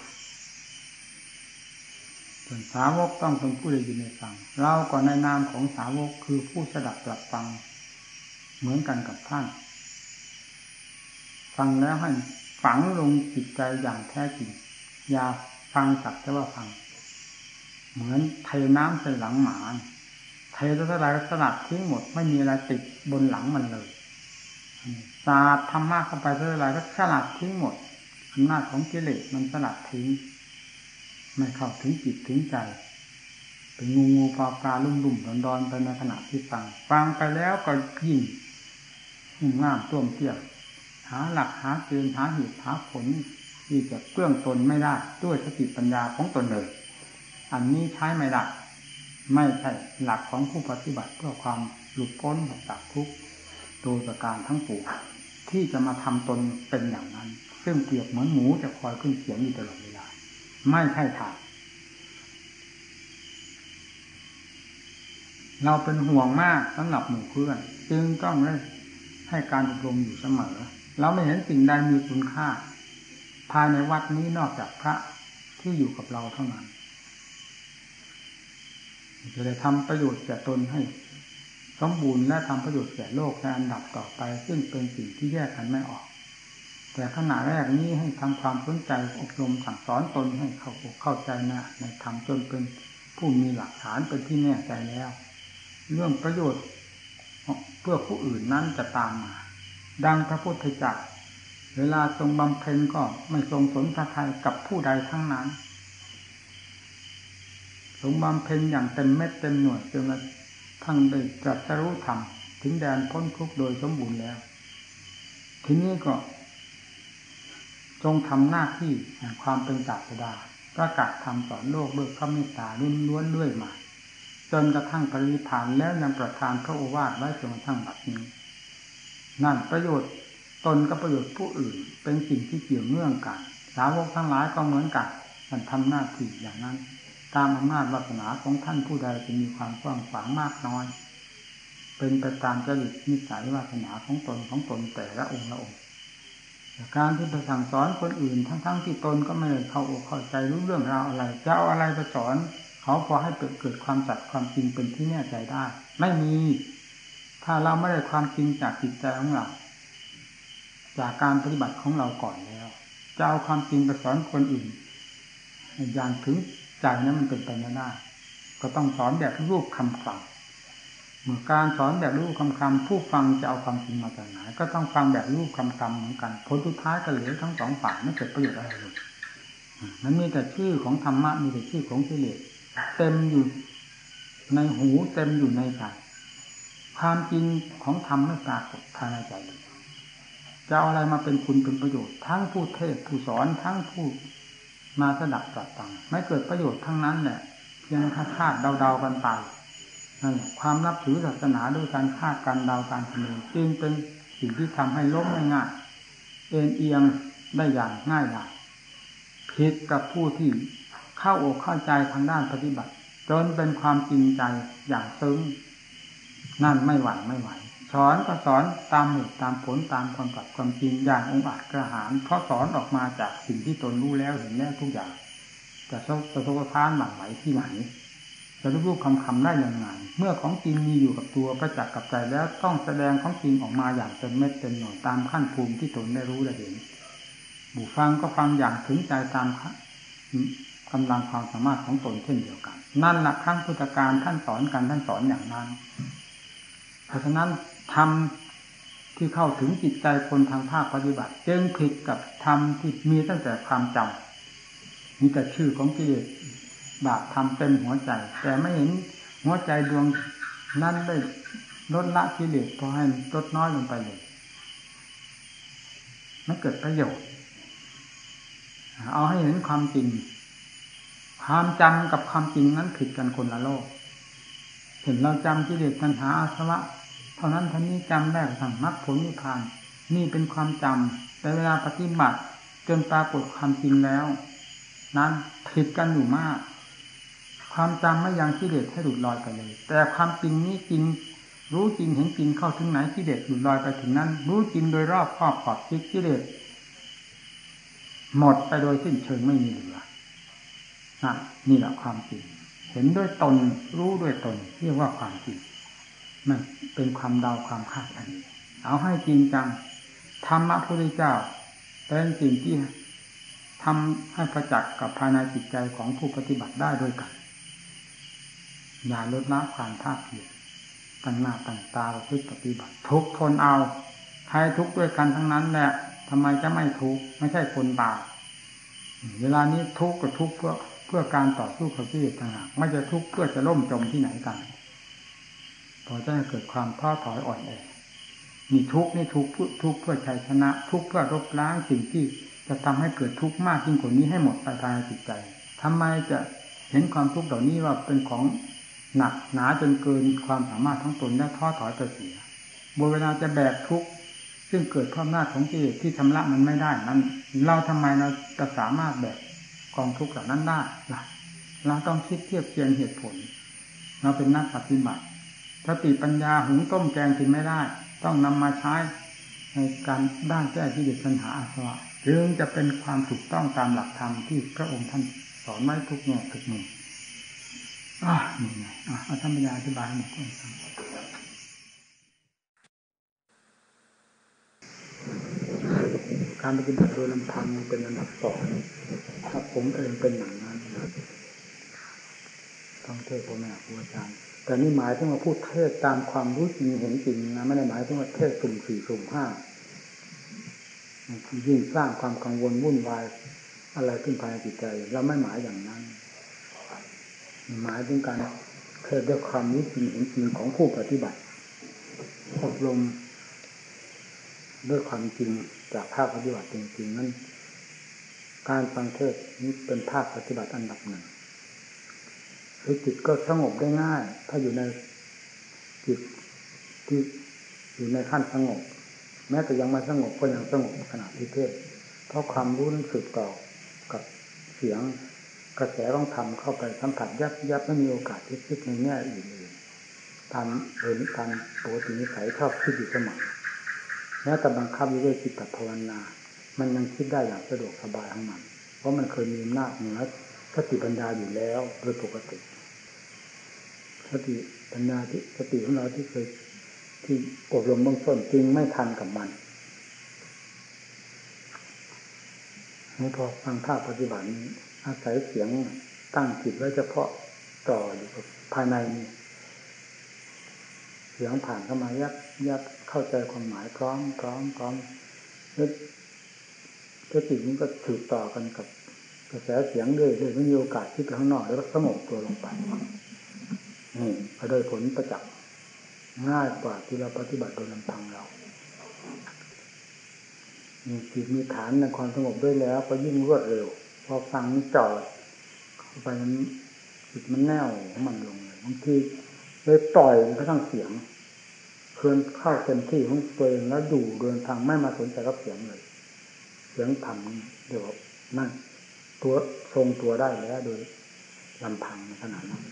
ส่วนสาวกต้องเป็นผู้ได้ยินในฟังเราก็ในนามของสาวกคือผู้สดับตรับฟัง เหมือนกันกับท่าน ฟังแล้วให้ ฝังลงจิตใจอย่างแท้จริง อย่าฟังสักแต่ว่าฟัง เหมือนเทน้ำใส่หลังหมาเทเท่าไรก็สลัดทิ้งหมดไม่มีอะไรติดบนหลังมันเลยสาดธรรมะเข้าไปเท่าไรก็สลัดทิ้งหมดอำนาจของกิเลสมันสลัดทิ้งไม่เข้าถึงจิตถึงใจเป็นงูงูปลาปลาลุ่มลุ่มดอนดอนไปในขณะที่ฟัง ฟังไปแล้วก็ยิ่งงง่ามต้วมเตี้ย หาหลักหาเกณฑ์หาเหตุหาผลที่จะเปื้องตนไม่ได้ด้วยสติปัญญาของตนเลย อันนี้ใช้ไม่ได้ไม่ใช่หลักของผู้ปฏิบัติเพื่อความหลุดพ้นจากทุกข์โดยประการทั้งปวงที่จะมาทำตนเป็นอย่างนั้น ซึ่งเปรียบเหมือนหมูจะคอยขึ้นเสียงอยู่ตลอดเวลาไม่ใช่ทางเราเป็นห่วงมากสำหรับหมู่เพื่อน จึงต้องให้การอบรมอยู่เสมอ เราไม่เห็นสิ่งใดมีคุณค่า ภายในวัดนี้นอกจากพระที่อยู่กับเราเท่านั้นจะได้ทำประโยชน์แก่ตนให้สมบูรณ์และทำประโยชน์แก่โลกในอันดับต่อไป ซึ่งเป็นสิ่งที่แยกกันไม่ออก แต่ขณะแรกนี้ให้ทำความสนใจอบรมสั่งสอนตนให้เข้าเข้าใจนะในธรรมจนเป็นผู้มีหลักฐานเป็นที่แน่ใจแล้ว เรื่องประโยชน์เพื่อผู้อื่นนั้นจะตามมา ดังพระพุทธเจ้าเวลาทรงบำเพ็ญก็ไม่ทรงสนทายกับผู้ใดทั้งนั้นทรงบำเพ็ญอย่างเต็มเม็ดเต็มหน่วยจนทั้งได้ตรัสรู้ธรรมถึงแดนพ้นทุกข์โดยสมบูรณ์แล้ว ทีนี้ก็ทรงทำหน้าที่แห่งความเป็นศาสดา ประกาศทำสอนโลกด้วยพระเมตตาล้วนล้วนเรื่อยมาจนกระทั่งปริพานแล้วยังประทานพระโอวาทไว้จนกระทั่งบัดนี้ นั่นประโยชน์ตนกับประโยชน์ผู้อื่น เป็นสิ่งที่เกี่ยวเนื่องกัน สาวกทั้งหลายก็เหมือนกันมันทำหน้าที่อย่างนั้น ตามอำนาจวาสนาของท่านผู้ใดจะมีความกว้างขวางมากน้อย เป็นไปตามจริตนิสัยวาสนาของตนของตนแต่ละองค์ละองค์การที่ไปสั่งสอนคนอื่น ทั้งๆทที่ตนก็ไม่เข้าอกเข้าใจรู้เรื่องราวอะไรจะเอาอะไรไปสอน เขาพอให้เกิดเกิดความจัดความจริงเป็นที่แน่ใจได้ ไม่มี ถ้าเราไม่ได้ความจริงจากจิตใจของเรา จากการปฏิบัติของเราก่อนแล้ว จะเอาความจริงไปสอนคนอื่น อย่างถึงใจนั้นมันเป็นไปไม่ได้ก็ต้องสอนแบบรูปคำฟังเมื่อการสอนแบบรูปคำคำผู้ฟังจะเอาความจริงมาจากไหนก็ต้องฟังแบบรูปคำคำเหมือนกันผลทุดท้ายก็เหลือทั้งสองฝ่ายไม่เกิดประโยชน์อะไรเลยมันมีแต่ชื่อของธรรมะมีแต่ชื่อของกิเลสเต็มอยู่ในหูเต็มอยู่ในใจ ความจริงของธรรมไม่ปรากฏภายในใจจะเอาอะไรมาเป็นคุณเป็นประโยชน์ ทั้งผู้เทศผู้สอนทั้งผู้มาสดับตรัสตังไม่เกิดประโยชน์ทั้งนั้นแหละเพียงคาดเดาๆกันไปนั่นความนับถือศาสนาด้วยการคาดการเดาการคำนวณจึงเป็นสิ่งที่ทำให้ล้มง่ายเอ็นเอียงได้อย่างง่ายดายผิดกับผู้ที่เข้าอกเข้าใจทางด้านปฏิบัติจนเป็นความจริงใจอย่างซึ้ง นั่นไม่หวั่นไม่ไหวสอนก็สอนตามเหตุตามผลตามความกัดความจริงอย่างองค์อาจกระหารเพราะสอนออกมาจากสิ่งที่ตนรู้แล้วเห็นแล้วทุกอย่างจะจะทกทานหลั่งไหลที่ไหนจะรู้คำคำได้ยังไงเมื่อของจริงมีอยู่กับตัวประจักษ์กับใจแล้วต้องแสดงของจริงออกมาอย่างเต็มเม็ดเต็มหน่วยตามขั้นภูมิที่ตนได้รู้ได้เห็นบูฟังก็ฟังอย่างถึงใจตามกำลังความสามารถของตนเช่นเดียวกัน นั่นหละขั้งพุทธการท่านสอนกันท่านสอนอย่างนั้น เพราะฉะนั้นธรรมที่เข้าถึงจิตใจคนทางภาคปฏิบัติจึงผิดกับธรรมที่มีตั้งแต่ความจำมีแต่ชื่อของกิเลสบาปทำเต็มหัวใจ แต่ไม่เห็นหัวใจดวงนั้นได้ลดละกิเลสพอให้ลดน้อยลงไปเลยไม่เกิดประโยชน์ เอาให้เห็นความจริง ความจำกับความจริงนั้นผิดกันคนละโลก เห็นเราจำกิเลสตัณหาอาสวะ เท่านั้นท่านี้จำได้สั่งมรรคผลนิพพาน นี่เป็นความจำแต่เวลาปฏิบัติจนปรากฏความจริงแล้ว นั้นผิดกันอยู่มาก ความจำไม่ยังกิเลสให้หลุดลอยไปเลย แต่ความจริงนี้จริง รู้จริงเห็นจริงเข้าถึงไหนกิเลสหลุดลอยไปถึงนั้น รู้จริงโดยรอบครอบขอบคิดกิเลสหมดไปโดยสิ้นเชิงไม่มีเหลือนี่แหละความจริง เห็นด้วยตนรู้ด้วยตน เรียกว่าความจริงมันเป็นความเดาความคาดอันเอาให้จริงจังธรรมะพระพุทธเจ้าเป็นสิ่งที่ทำให้ประจักษ์กับภายในจิตใจของผู้ปฏิบัติได้ด้วยกัน อย่าลดละความภาคเพียรตั้งหน้าตั้งตาพฤติปฏิบัติ ทุกทนเอาใครทุกด้วยกันทั้งนั้นแหละทำไมจะไม่ทุกไม่ใช่คนบาปเวลานี้ทุกข์ก็ทุกข์เพื่อ เพื่อการต่อสู้กับที่ต่างหากไม่จะทุกข์เพื่อจะล่มจมที่ไหนกันพอจะเกิดความท้อถอยอ่อนแอมีทุกข์นี่ทุกข์ทุกข์เพื่อชัยชนะ ทุกข์เพื่อลบล้างสิ่งที่จะทำให้เกิดทุกข์มากยิ่งกว่านี้ให้หมดไปภายในจิตใจทำไมจะเห็นความทุกข์เหล่านี้ว่าเป็นของหนักหนาจนเกินความสามารถทั้งตนและท้อถอยไปเสียบนเวลาจะแบกทุกข์ซึ่งเกิดเพราะอำนาของกิเลสที่ชำระมันไม่ได้นั้น เราทำไมเราจะสามารถแบก กองทุกข์เหล่านั้นได้ล่ะเราต้องคิดเทียบเทียงเหตุผล เราเป็นนักปฏิบัติสติปัญญาหุงต้มแกงกินไม่ได้ ต้องนำมาใช้ในการด้านแก้ที่เด็ดปัญหาอาสวะจึงจะเป็นความถูกต้องตามหลักธรรมที่พระองค์ท่านสอนไว้ทุกแง่ทุกมุมอ่านี่ไงอ่าเอาธรรมยาอธิบายหมดเลย การปฏิบัติโดยลำพังเป็นอันดับสองถ้าผมเองเป็นอย่างนั้นต้องเทศพ่อแม่ครูอาจารย์ แต่นี่หมายถึงว่าพูดเทศตามความรู้จริงเห็นจริงนะไม่ได้หมายถึงว่าเทศสุ่มสี่สุ่มห้ายิ่งสร้างความกังวลวุ่นวายอะไรขึ้นภายในจิตใจ เราไม่หมายอย่างนั้น หมายถึงการเทศด้วยความรู้จริงเห็นจริงของผู้ปฏิบัติอบรมด้วยความจริง จากภาคปฏิบัติจริงๆนั้น การฟังเทศนี้เป็นภาคปฏิบัติอันดับหนึ่งคือจิตก็สงบได้ง่าย ถ้าอยู่ในจิตที่อยู่ในขั้นสงบ แม้แต่ยังไม่สงบก็ยังสงบขณะที่เทศเพราะความรู้นั้นสืบต่อกับเสียงกระแสต้องทำเข้าไปสัมผัสยับยับไม่มีโอกาสที่คิดในแง่อื่นๆตามเห็นตามปกตินิสัยชอบคิดอยู่เสมอ แม้แต่บังคับด้วยจิตภาวนา มันยังคิดได้อย่างสะดวกสบายของมัน เพราะมันเคยมีอำนาจเหนือสติปัญญาอยู่แล้วโดยปกติ สติปัญญาที่สติของเราที่เคยที่อบรมเบื้องต้นจริงไม่ทันกับมันนี่พอฟังท่าปฏิบัติอาศัยเสียงตั้งจิตไว้เฉพาะต่ออยู่ภายในนี่ เสียงผ่านเข้ามายับยับเข้าใจความหมายพร้อมพร้อมพร้อมแล้วจิตนี้ก็ถือต่อกันกับกระแสเสียงด้วยเลยไม่มีโอกาสที่ไปข้างนอกแล้วก็สงบตัวลงไปนี่ก็ได้ผลประจักษ์ง่ายกว่าที่เราปฏิบัติโดยลำพังเรามีจิตมีฐานในความสงบด้วยแล้ว ก็ยิ่งรวดเร็ว พอฟังจอดเข้าไปมันจิตมันแน่วของมันลงเลยบางที เลยปล่อยมันก็ทั้งเสียงเคลื่อนเข้าเต็มที่ของตัวเองแล้วดูเดินทางไม่มาสนใจกับเสียงเลย เสียงธรรมเดี๋ยวนั่นตัวทรงตัวได้แล้วโดยลำพังในขณะนั้น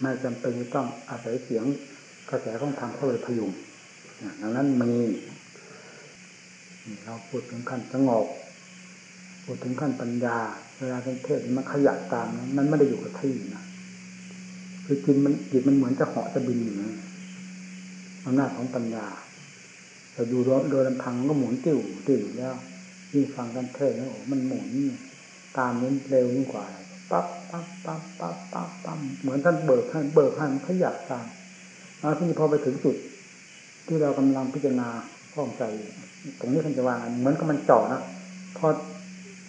ไม่จำเป็นต้องอาศัยเสียงกระแสของธรรมเข้าไปพยุงดังนั้นมีเราพูดถึงขั้นสงบพูดถึงขั้นปัญญา เวลาเป็นเทศมันขยับตาม มันไม่ได้อยู่กับที่นะ คือจิตมันจิตมันเหมือนจะเหาะจะบินอยู่นะอำนาจของปัญญาแต่ดูโดยลำพังก็หมุนติ้วติ้วแล้วยิ่งฟังกันเทศแล้วมันหมุนตามนี้เร็วยิ่งกว่าปั๊บปั๊บปั๊บปั๊บปั๊บปั๊บเหมือนท่านเบิกให้เบิกให้มันขยับตามแล้วที่พอไปถึงจุด ที่เรากำลังพิจารณาข้องใจตรงนี้ท่านจะวางเหมือนกับมันจ่อนะพอ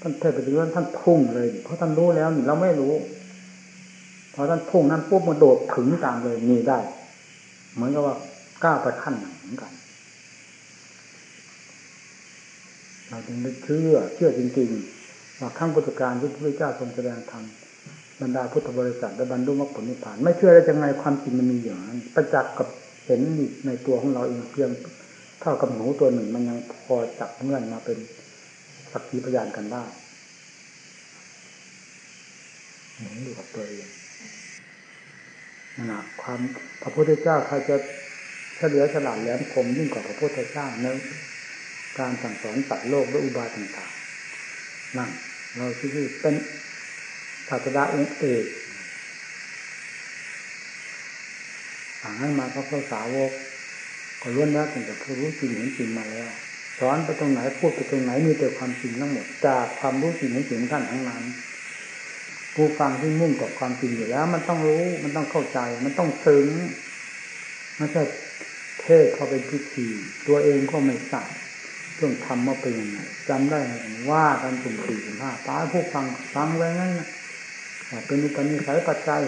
ท่านเทศไปถึงท่านพุ่งเลย เพราะท่านรู้แล้วเราไม่รู้ พอท่านพุ่งนั้นปุ๊บมันโดดถึงตามเลยมีได้ เหมือนกับว่าก้าวไปขั้นหนึ่งเหมือนกัน เราจึงได้เชื่อเชื่อจริงๆว่าขั้งพุทธการที่พระพุทธเจ้าทรงแสดงธรรมบรรดาพุทธบริษัทได้บรรลุมรรคผลนิพพาน ไม่เชื่อได้ยังไงความจริงมันมีอย่างนั้นประจักษ์กับเห็นในตัวของเราเองเพียงเท่ากับหนูตัวหนึ่งมันยังพอจับเงื่อนมาเป็นสักขีพยานกันได้หนุนอยู่กับตัวเอง นะความพระพุทธเจ้าใครจะเฉลียวฉลาดแหลมคมยิ่งกว่าพระพุทธเจ้าในการสั่งสอนตัดโลกและอุบายต่างๆนั่นเราที่เป็นศาสดาองค์เอกสั่งให้มาพระพุทธสาวกก็ล้วนแล้วตั้งแต่ผู้รู้จริงเห็นจริงมาแล้วสอนไปตรงไหนพูดไปตรงไหนมีแต่ความจริงทั้งหมดจากความรู้จริงเห็นจริงท่านทั้งนั้น ผู้ฟังที่มุ่งกับความจริงอยู่แล้ว มันต้องรู้ มันต้องเข้าใจ มันต้องซึ้งไม่ใช่เทศพอเป็นพิธี ตัวเองก็ไม่ทราบเรื่องทำมาเป็นยังไงจำได้ว่ากันถึงสี่ถึงห้าตายผู้ฟังฟังไว้งั้นเป็นอุปนิสัยปัจจัย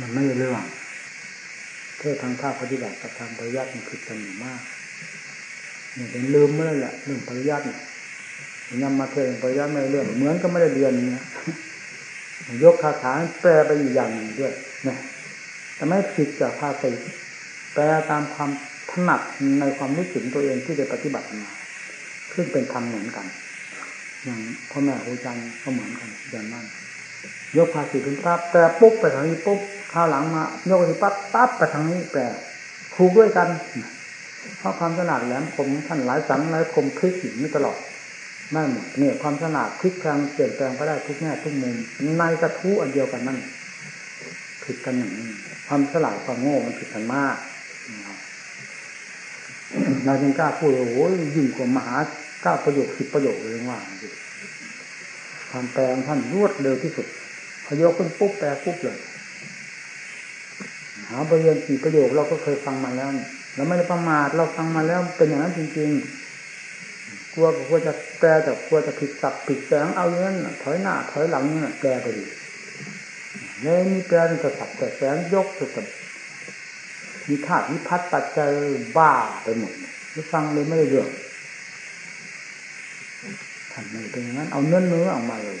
มันไม่เรื่องเทศทางภาคปฏิบัติกับทางปริยัติมันคือกันอยู่มากเนี่ยเป็นลืมเมื่อแหละเรื่องปริยัติเนี่ย นำมาเทศปริยัติไม่เรื่อง เหมือนก็ไม่ได้เรียนเนี่ยยกคาถาแปลไปอีกอย่างหนึ่งด้วยนี่ยแต่ไม่ผิดจากภาษิแปลตามความถนัดในความรู้สึกตัวเองที่ได้ปฏิบัติมาซึ่งเป็นธรรมเหมือนกัน อย่างพ่อแม่ครูอาจารย์ก็เหมือนกันอย่างนั้นยกภาษิถึงปั๊บแปลปุ๊บไปทางนี้ปุ๊บข้าวหลังมา ยกไปปั๊บปั๊บไปทางนี้แปลถูกด้วยกัน เพราะความถนัดแหลมคมท่านหลายสังหลายคมคลิกอยู่นี่ตลอด นั่นเนี่ยความถนัดคลิกแปลงเปลี่ยนแปลงก็ได้ทุกแง่ทุกมุมในกระทู้อันเดียวกันนั่นผิดกันอย่งความฉลาดความโง่มันผิดกันมากเราจึงกล้าพูดโอ้ยยิ่งกว่ามหาก้าประโยคสิบประโยคเลยว่าความแปลงท่านรวดเร็วที่สุดพยกขึ้นปุ๊บแปลปุ๊บเลยหาประโยคกี่ประโยคเราก็เคยฟังมาแล้วเราไม่ได้ประมาทเราฟังมาแล้วเป็นอย่างนั้นจริง ๆ กลัวกลัวจะแปลแต่กลัวจะผิดสับผิดแสงเอาอย่างนั้นถอยหน้าถอยหลังนี่แปลไปดิเนี่ยมีแปลแต่สับแต่แสงยกสุดมีธาตุมีพัดปัจจัยบ้าไปหมดไม่ฟังเลยไม่ได้เรื่องทำไม่เป็นอย่างนั้น เอาเนื้อเนื้อออกมาเลย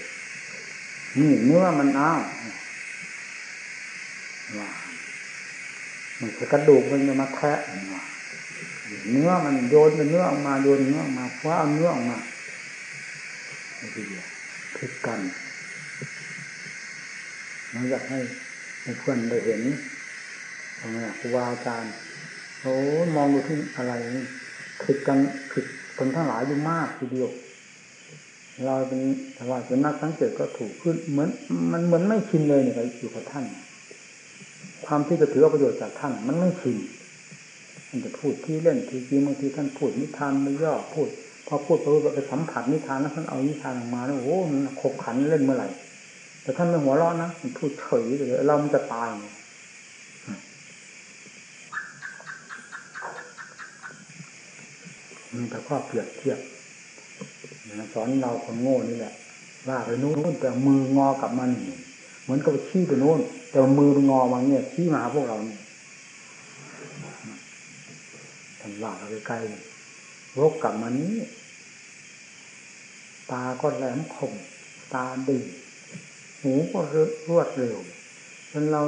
นี่เนื้อมันอ้าวว่ามันกระดูกมันจะมาแทะว่า เนื้อมันโยนเนื้อออกมาโยนเนื้อออกมาคว้าเอาเนื้อออกมาไม่ดีผิดกันเราอยากให้เพื่อนได้เห็นทำไมครูบาอาจารย์โอ้มองดูที่อะไรผิดกันผิดคนทั้งหลายอยู่มากทีเดียว เราเป็นแต่ว่าเป็นนักสังเกตก็ถูกขึ้นเหมือนมันเหมือนไม่ชินเลยเนี่ยอยู่กับท่าน ความที่จะถือประโยชน์จากท่าน มันไม่ชิน มันจะพูดที่เล่นที่จริงบางทีท่านพูดนิทานไม่ย่อพูด พอพูดไปไปสัมผัสนิทานแล้วท่านเอานิทานออกมาแล้วโอ้โหมันขบขันเล่นเมื่อไหร่แต่ท่านไม่หัวเราะนะมันพูดเฉยเลยเรามันจะตายมีแต่ข้อเปรียบเทียบสอนเราคนโง่นี่แหละว่าไปนู้นแต่มืองอกับมันเหมือนกับชี้ไปโน้นแต่มืองอมาเนี่ยชี้มาพวกเราเนี่ย ทำว่าเราใกล้ๆวกกลับมานี้ ตาก็แหลมคม ตาดีหูก็รวดเร็วจนเรา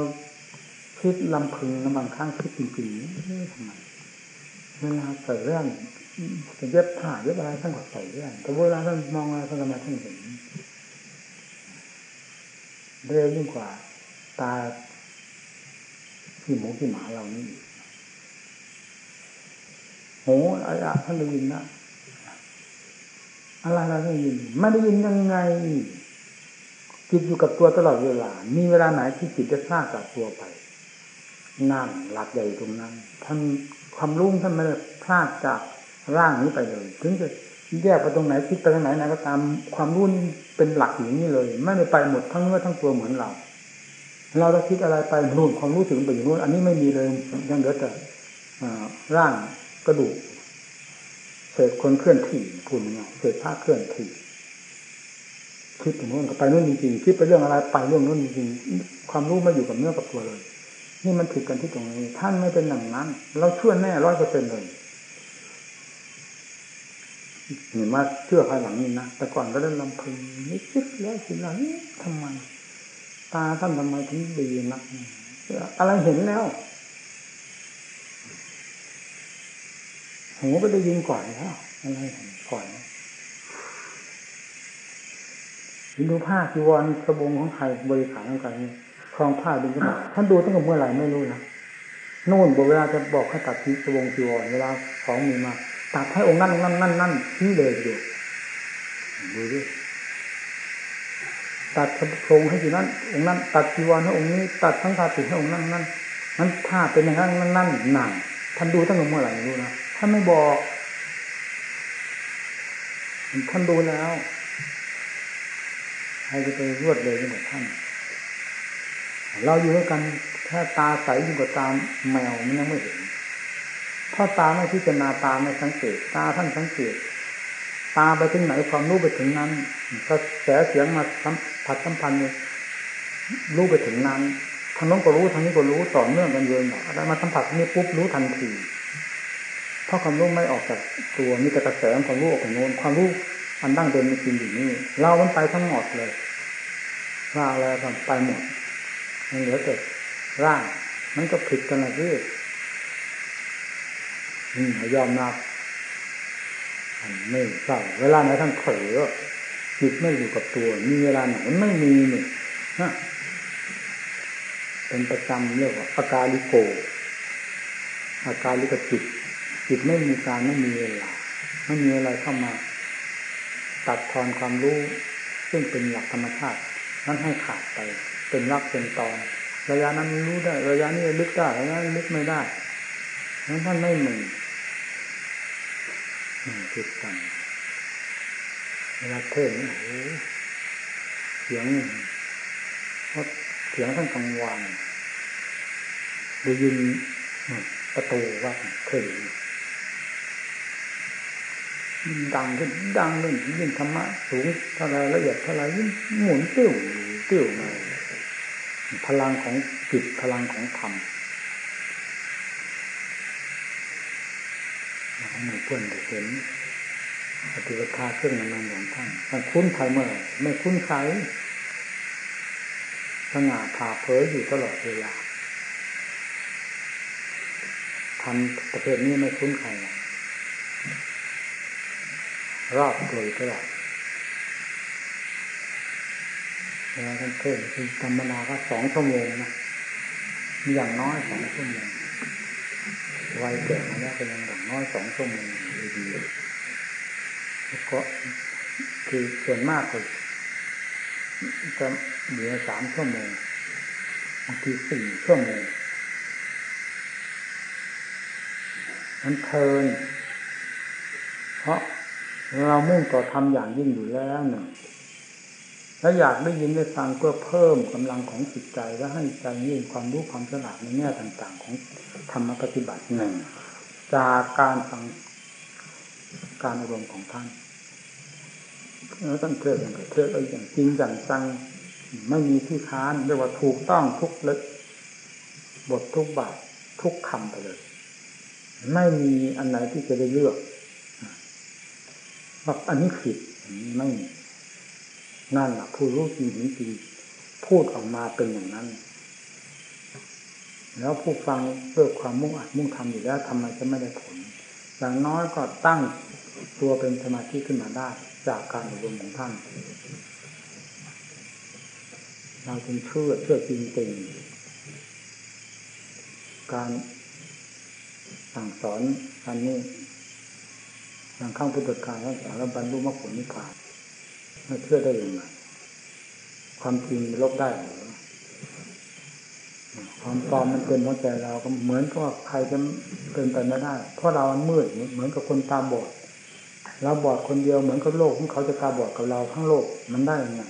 คิดลำพึงบางครั้งคิดจริงๆนี่ทำไมเวลาใส่เรื่องเย็บผ้าเย็บอะไรท่านก็ใส่เรื่องแต่เวลาท่านมองอะไรท่านทำไมท่านเห็นเร็วยิ่งกว่า ตาที่หมูที่หมาเรานี่ โหอะไรท่านได้ยินนะอะไรเราได้ยินไม่ได้ยินยังไงจิตอยู่กับตัวตลอดเวลา มีเวลาไหนที่จิตจะทราบจากตัวไป นั่งหลับใหญ่ตรงนั้น ท่านความรุ่งท่านไม่ได้พลาดจากร่างนี้ไปเลย ถึงจะแยกไปตรงไหนคิดไปตรงไหนไหนก็ตามความรุ่นเป็นหลักอย่างนี้เลย ไม่ได้ไปหมดทั้งเนื้อทั้งตัวเหมือนเรา เราจะคิดอะไรไปนู่นความรู้ถึงไปอยู่นู่นอันนี้ไม่มีเลยยังเหลือแต่ร่าง กระดูกเศษคนเคลื่อนที่พูดง่ายเศษผ้าเคลื่อนที่คิดไปนู่นก็ไปนู่นจริงๆคิดไปเรื่องอะไรไปเรื่องโน่นจริงๆความรู้ไม่อยู่กับเนื้อกับตัวเลย นี่มันผิดกันที่ตรงนี้ ท่านไม่เป็นอย่างนั้น เราเชื่อแน่ร้อยเปอร์เซ็นต์เลยเห็นว่าเชื่อภายหลังนี่นะแต่ก่อนก็ได้ลำพึงนี่คิดแล้วคิดแล้วนี่ทำไมตาท่านทำไมถึงดีนักอะไรเห็นแล้ว หูก็ได้ยินก่อนแล้วอะไรก่อนดูผ้าจีวรสบงของใครบริขารของใครคลองผ้าดึงขึ้นมาท่านดูตั้งแต่เมื่อไหร่ไม่รู้นะนู่นบอกเวลาจะบอกให้ตัดทีสบงจีวรเวลาของมีมาตัดให้องค์นั้นองค์นั้นนั่นนั่นที่เลยอยู่ดูดิตัดโครงให้อยู่นั้นองค์นั้น ตัดจีวรให้องค์นี้ ตัดทั้งคาติให้องค์นั้นนั่นนั้นผ้าเป็นอย่างนั้นนั่นนั่นหนังท่านดูตั้งแต่เมื่อไหร่ไม่รู้นะ ท่านไม่บอกท่านดูแล้วใครจะไปรวดเลยเหมือนท่าน เราอยู่ด้วยกันแค่ตาใสยู่งกับตาแมวมันยังไม่เห็นเพราะตาไม่พิจารณาตาไม่สังเกต ตาท่านสังเกต ตาไปถึงไหนความรู้ไปถึงนั้นก็แสเสียงมาผัดสัมพันธ์เลยรู้ไปถึงนั้นทางน้องก็รู้ทางนี้ก็รู้ต่อเนื่องกันเยอะอะไรมาสัมผัสนี้ปุ๊บรู้ทันที เพราะความรู้ไม่ออกจากตัวมีแต่กระแสความรู้ออกจากโน้นความรู้อันดั้งเดิมมีจริงอยู่นี่เรามันไปทั้งหมดเลยว่าอะไรไปหมดมันเหลือแต่ร่าง มันก็ผิดกันลยที่ยอมรับไม่เศร้าเวลาไหนท่านเผลอจิตไม่อยู่กับตัว มีเวลาไหนไม่มีนี่ฮะเป็นประจำเรียกว่าอาการลิโกอาการลิกจิต จิตไม่มีการไม่มีเวลาไม่มีอะไรเข้ามา ตัดทอนความรู้ ซึ่งเป็นหลักธรรมชาติ นั้นให้ขาดไป เป็นรักเป็นตอน ระยะนั้นรู้ได้ ระยะนี้ลึกได้ระยะนี้ลึกไม่ได้นั้นท่านไม่มีติดกันเวลาเทศนี่โอ้เสียงเพราะเสียงทั้งกลางวันได้ยินประตูวัดเคย ยิ่งดังขึ้นดังขึ้นยิ่งธรรมะสูงเท่าไรละเอียดเท่าไรยิ่งหมุนติ้วติ้วมาพลังของจิตพลังของธรรมให้เพื่อนได้เห็นปฏิบัติาเครื่องนานของท่านท่านคุ้นใครเมื่อไม่คุ้นใครสง่าผ่าเผยอยู่ตลอดเวลาทำประเภทนี้ไม่คุ้นใคร รอบตัวอยู่ตลอดเวลาท่านเทศคือธรรมนาก็สองชั่วโมงนะมีอย่างน้อยสองชั่วโมงวัยแก่มาแล้วเป็นอย่างน้อยสองชั่วโมงเลยดีแล้วก็คือส่วนมากเลยจะเหลือสามชั่วโมงบางทีสี่ชั่วโมงมันเพลินเพราะ เรามุ่งต่อทำอย่างยิ่งอยู่แล้วหนึ่งและอยากได้ยินได้ฟังเพื่อเพิ่มกำลังของจิตใจและให้ใจมีความรู้ความฉลาดในแง่ต่างๆ ของธรรมปฏิบัติหนึ่งจากการฟังการอารมณ์ของท่านแล้วต้องเทศอย่างเทศอะไรอย่างจริงอย่างจังไม่มีที่ค้านเรียกว่าถูกต้องทุกเล็กบททุกบาททุกคำไปเลย ไม่มีอันไหนที่จะได้เลือก ว่าอันนี้ผิดไม่นั่นแหละผู้รู้จริงจริงพูดออกมาเป็นอย่างนั้น แล้วผู้ฟังเพื่อความมุ่งอัดมุ่งทำอยู่แล้วทำไมจะไม่ได้ผล อย่างน้อยก็ตั้งตัวเป็นสมาธิขึ้นมาได้ จากการอบรมของท่าน เราจึงเชื่อเชื่อจริงๆการสั่งสอนอันนี้ ทางข้างพุทธการแล้วสารบรรลุมรรคผลนิพพานไม่เชื่อได้ยังไงความจริงลบได้หรือความปลอมมันเป็นหัวใจเราก็เหมือนกับใครจะเป็นไปไม่ได้ เพราะเรามันมืดเหมือนกับคนตาบอดเราบอดคนเดียวเหมือนกับโลกของเขาจะตาบอดกับเราทั้งโลกมันได้ยังไง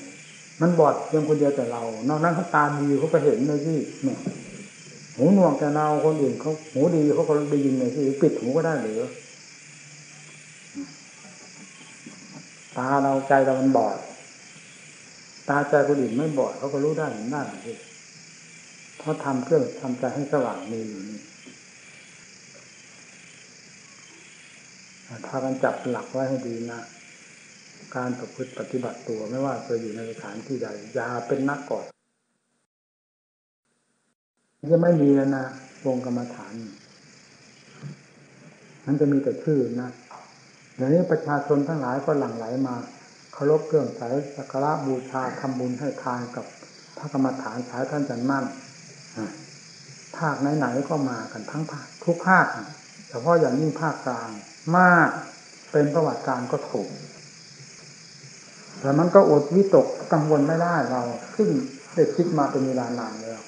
มันบอดเพียงคนเดียวแต่เรา นอกนั้นเขาตาดีเขาก็เห็นเลยที่เนี่ยหูหนวกแต่เราคนอื่นเขาหูดีเขาก็ได้ยินเลยที่ปิดหูก็ได้หรือ ตาเราใจเรามันบอด ตาใจคนอื่นไม่บอดเขาก็รู้ได้เห็นได้ที่เพราะทำเครื่องทำใจให้สว่างมีอยู่นี่ถ้ากันจับหลักไว้ให้ดีนะ การประพฤติปฏิบัติตัวไม่ว่าจะอยู่ในสถานที่ใดอย่าเป็นนักกอดจะไม่มีแล้วนะวงกรรมฐานมันจะมีแต่ชื่อนะ เดี๋ยวนี้ประชาชนทั้งหลายก็หลั่งไหลมาเคารพเครื่องสายสักการะบูชาทำบุญให้ทานกับพระกรรมฐานสายท่านจันมั่นภาคไหนๆก็มากันทั้งภาคทุกภาคเฉพาะอย่างยิ่งภาคกลางมากเป็นประวัติการก็ถูกแต่มันก็อดวิตกกังวลไม่ได้เราซึ่งได้คิดมาเป็นเวลานานแล้ว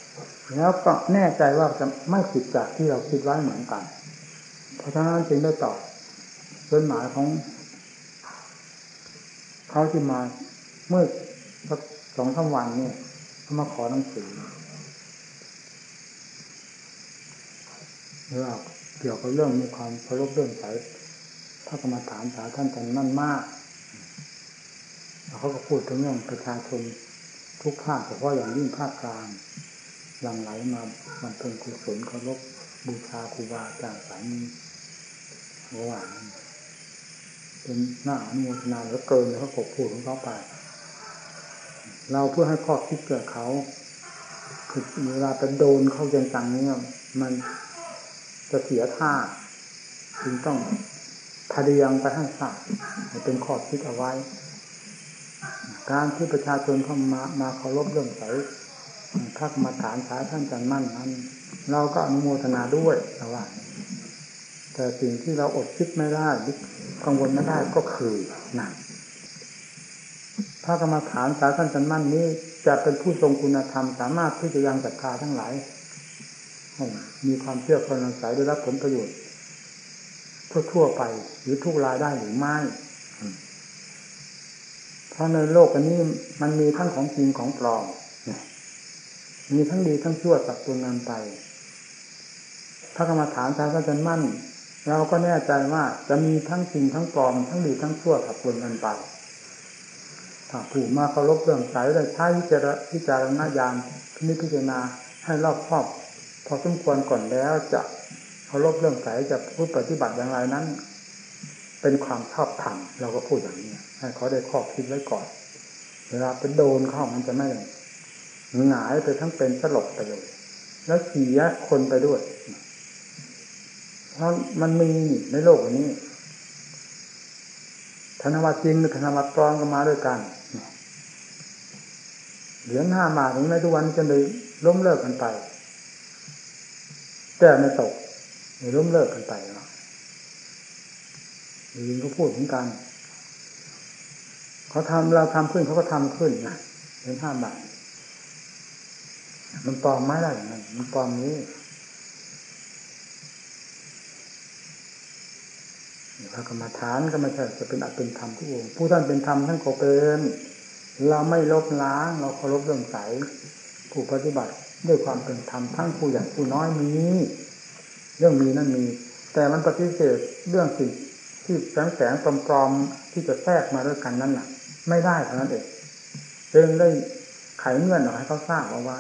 แล้วก็แน่ใจว่าจะไม่ผิดจากที่เราคิดไว้เหมือนกัน เพราะฉะนั้นจึงได้ตอบ จดหมายของเขาที่มาเมื่อสักสองสาวันเนี่ยเขามาขอหนังสือเรื่องเกี่ยวกับเรื่องมีความเคารพเรื่องสายพระกรรมฐานสาท่านท่านนั่นมากเขาก็พูดถึงเรื่องประชาชนทุกภาคเฉพาะอย่างยิ่งภาคกลางหลั่งไหลมาบำเพ็ญกุศลเคารพบูชาครูบาอาจารย์สายนี้ระหว่างนั้น เป็นหน้าอนุโมทนาเหลือเกินเขากบพูดของเขาไป เราเพื่อให้ข้อคิดเกิดเขาคือเวลาไปโดนเข้าจังๆนี่มันจะเสียท่าจึงต้องพเดียงไปให้ทราบเป็นข้อคิดเอาไว้ การที่ประชาชนเข้ามามาเคารพเรื่องใสพระกรรมฐานสายท่านจันมั่นนั้น เราก็อนุโมทนาด้วยแต่ว่าแต่สิ่งที่เราอดคิดไม่ได้ กังวลไม่ได้ก็คือหนักพระกรรมฐานสายท่านจันมั่นนี้จะเป็นผู้ทรงคุณธรรม สามารถที่จะยังศรัทธาทั้งหลายมีความเชื่อความสายได้รับผลประโยชน์ทั่วๆไป หรือทุกรายได้หรือไม่เพราะในโลกอันนี้มันมีทั้งของจริงของปลอมมีทั้งดีทั้งชั่วสับปนกันไปถ้ากรรมฐานารก็จะมั่น เราก็แน่ใจว่าจะมีทั้งจริงทั้งปลอมทั้งดีทั้งชั่วสับปนกันไปถ้าผู้มาเคารพเรื่องสายได้ใช้วิจารวิจารณญาณพิจารณาให้รอบครอบ พอสมควรก่อนแล้วจะเคารพเรื่องสายจะพูดปฏิบัติอย่างไรนั้น เป็นความชอบธรรมเราก็พูดอย่างนี้ให้เขาได้ข้อคิดไว้ก่อน เวลาเป็นโดนเข้ามันจะไม่หงายไปทั้งเป็นสลบไปเลย แล้วเสียคนไปด้วย เพราะมันมีในโลกนี้ ธนวัตรจริงหรือธนวัตรปลอมก็มาด้วยกันเหรียญห้ามาทถึงในทุกวันจะเลยล้มเลิกกันไป แต่ไม่ตกล้มเลิกกันไปเนาะยิงก็พูดเหมือนกันเขาทำเราทำขึ้นเขาก็ทำขึ้นนะเหรียญห้าบาทมันปลอมไม่ได้มันปลอมนี้ พระกรรมฐานก็ไม่ใช่จะเป็นอัตเป็นธรรมทุกองผู้ท่านเป็นธรรมท่านก็เป็นเราไม่ลบล้างเราเคารพเรื่องใสผู้ปฏิบัติด้วยความเป็นธรรมทั้งผู้ใหญ่ผู้น้อยมีเรื่องมีนั่นมี แต่มันปฏิเสธเรื่องสิ่งที่แสงแสงปลอมๆที่จะแทรกมาด้วยกันนั่นแหละไม่ได้เท่านั้นเองเองได้ไขเงื่อนออกให้เขาทราบเอาไว้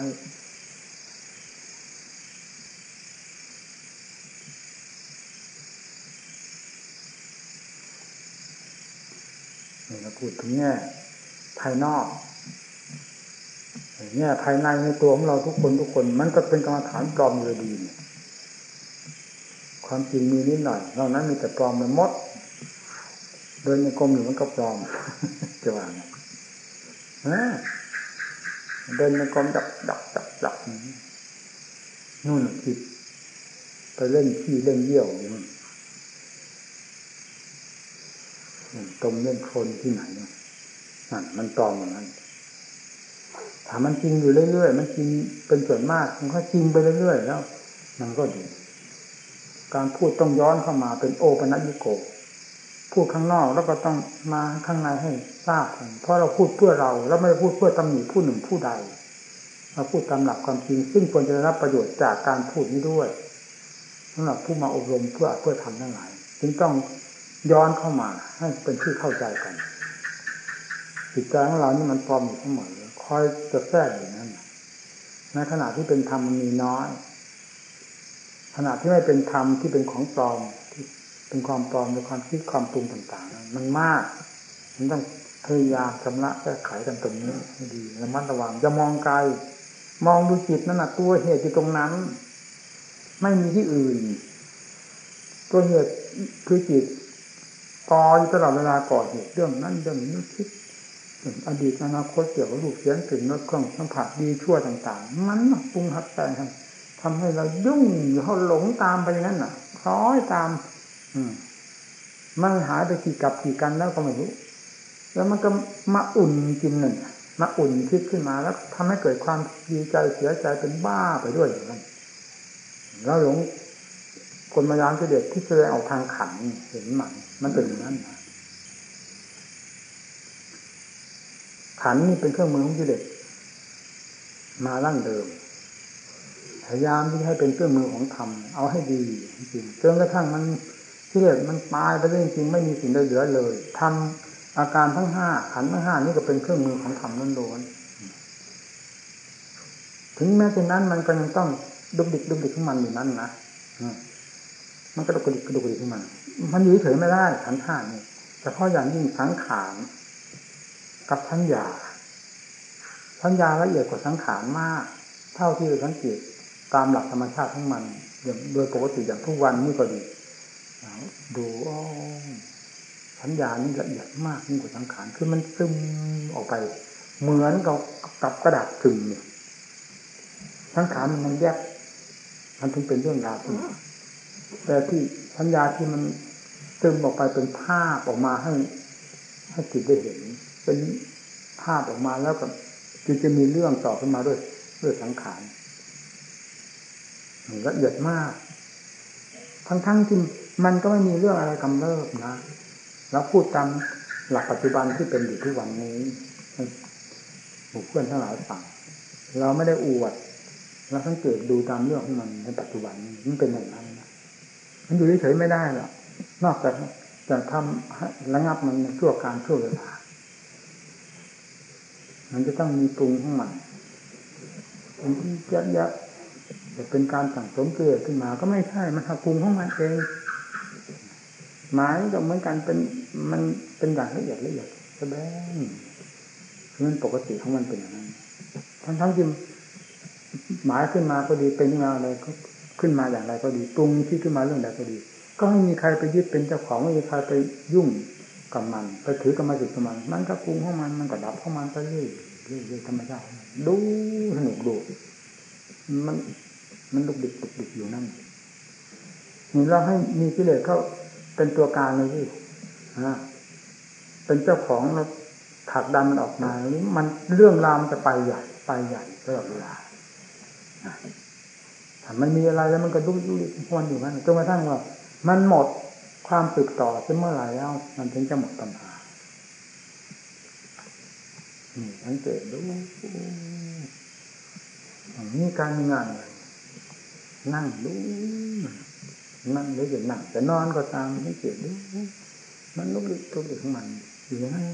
เราพูดถึงแง่ภายนอกแง่ภายในในตัวของเราทุกคนทุกคน มันก็เป็นกรรมฐานปลอมเลยดีเนี่ยความจริงมีนิดหน่อยนอกนั้นมีแต่ปลอมมันมดเดินในกรมอยู่มันก็ปลอมจะว่าไงเดินในกรมดับดับดับดับนู่นคิดไปเล่นขี้เล่นเยี่ยวอยู่นู่น ตรงเล่นโคลนที่ไหนนั่นมันปลอมอย่างนั้นถามมันจริงอยู่เรื่อยๆ มันจริงเป็นส่วนมาก มันก็จริงไปเรื่อยๆ แล้ว มันก็ดี การพูดต้องย้อนเข้ามาเป็นโอปนัญิโก พูดข้างนอกแล้วก็ต้องมาข้างในให้ทราบเพราะเราพูดเพื่อเรา แล้วไม่ได้พูดเพื่อตำหนิผู้หนึ่งผู้ใดเราพูดตามหลักความจริง ซึ่งควรจะได้รับประโยชน์จากการพูดนี้ด้วยสำหรับผู้มาอบรมเพื่อเพื่อทำทั้งหลายจึงต้อง ย้อนเข้ามาให้เป็นที่เข้าใจกันจิตใจของเรานี่มันปลอมอยู่เสมอคอยจะแทรกอยู่นั่นในขณะที่เป็นธรรมมันมีน้อย ขณะที่ไม่เป็นธรรมที่เป็นของปลอมที่เป็นความปลอมในความคิดความปรุงต่างๆ มันมาก มันต้องพยายามชำระแก้ไขกันตรงนี้ให้ดีระมัดระวังจะมองไกลมองดูจิตนั่นแหะตัวเหตุอยู่ตรงนั้น ไม่มีที่อื่น ตัวเหตุคือจิต ต่ออยู่ตลอดเวลาก่อเหตุเรื่องนั้นเรื่องนี้คิดอดีตอนาคตเกี่ยวกับรูปเสียงกลิ่นรสเครื่องสัมผัสดีชั่วต่าง ๆ มันปรุงหัดแต่งทำให้เรายุ่งเขาหลงตามไปอย่างนั้นน่ะคล้อยตาม อืมมันหายไปกี่กับกี่กันแล้วก็ไม่รู้ แล้วมันก็มาอุ่นกินหนึ่งมาอุ่นคิดขึ้นมาแล้วทำให้เกิดความดีใจเสียใจเป็นบ้าไปด้วยอย่างนั้นแล้วหลงคนมายามเด็กที่แสดงออกทางขันเห็นไหม มันเป็นอย่างนั้นขันนี่เป็นเครื่องมือของกิเลสมาลั่งเดิมพยายามที่ให้เป็นเครื่องมือของธรรมเอาให้ดีจริงจนกระทั่งมันกิเลสมันตายไปเรื่องจริงไม่มีสิ่งใดเหลือเลยทำอาการทั้งห้าขันทั้งห้านี่ก็เป็นเครื่องมือของธรรมล้วนถึงแม้เช่นนั้นมันก็ยังต้องดุกดิกดุกดิกของมันอยู่นั้นนะมันกระดุกดิกดุกดิกของมัน มันอยู่เฉยไม่ได้ขันห้านี่แต่พาะอย่างยิ่งสังขารกับสัญญาสัญญาละเอียดกว่าสังขารมาก เท่าที่เราสังเกตตามหลักธรรมชาติของมันอย่างโดยปกติอย่างทุกวันนี่ก็ดีดูอ๋อสัญญานี่ละเอียดมากยิ่งกว่าสังขารคือมันซึมออกไป เหมือนกับกับกระดาษซึมเนี่ยสังขารมันแยกมันถึงเป็นเรื่องราวขึ้นแต่ที่ สัญญาที่มันซึมออกไปเป็นภาพออกมาให้ ให้จิตได้เห็น เป็นภาพออกมาแล้วก็จึงจะมีเรื่องต่อขึ้นมาด้วยด้วยสังขารละเอียดมาก ทั้งๆทที่มันก็ไม่มีเรื่องอะไรกำเริบนะ แล้วพูดตามหลักปัจจุบันที่เป็นอยู่ทุกวันนี้บุคเพื่อนทั้งหลายฟังเราไม่ได้อวดเราสังเกตดูตามเรื่องของมันในปัจจุบันมันเป็นอย่างนั้น มันอยู่เฉยๆไม่ได้หรอกนอกจากจะทำระงับมันในชั่วการชั่วเวลา มันจะต้องมีปรุงของมันเป็นที่เยอะะจะเป็นการสั่งสมเกิดขึ้นมา ก็ไม่ใช่ มันทำปรุงของมันเอง หมายก็เหมือนกันเป็นมันเป็นอย่างละเอียดละเอียดแสดงคือมันปกติของมันเป็นอย่างนั้น ทั้งทั้งที่หมายขึ้นมาก็ดีเป็นงาอะไรก็ ขึ้นมาอย่างไรก็ดีปรุงที่ขึ้นมาเรื่องใดก็ดี ก็ไม่มีใครไปยึดเป็นเจ้าของไม่มีใครไปยุ่งกับมันไปถือกรรมสิทธิ์กับมันมันก็ปรุงของมันมันก็ดับของมันไปเรื่อยเรื่อยธรรมชาติดูสนุกดูมันมันลุกดิกลุกดิกอยู่นั่นนี่เราให้มีกิเลสเข้าเป็นตัวการเลยที่เป็นเจ้าของแล้วถักดันมันออกมา มันเรื่องราวมันจะไปใหญ่ไปใหญ่ตลอดเวลา มันมีอะไรแล้วมันก็ดุกดุกพวนอยู่นั่นจนกระทั่งว่า มันหมดความสืบต่อจะเมื่อไหร่แล้ว มันถึงจะหมดปัญหานี่สังเกตดูนี่การมีงานนั่งดูนั่งหรือจะนั่งจะนอนก็ตามไม่เกิดดูมันลุกลิกลุกลิกของมันอยู่อย่างนั้น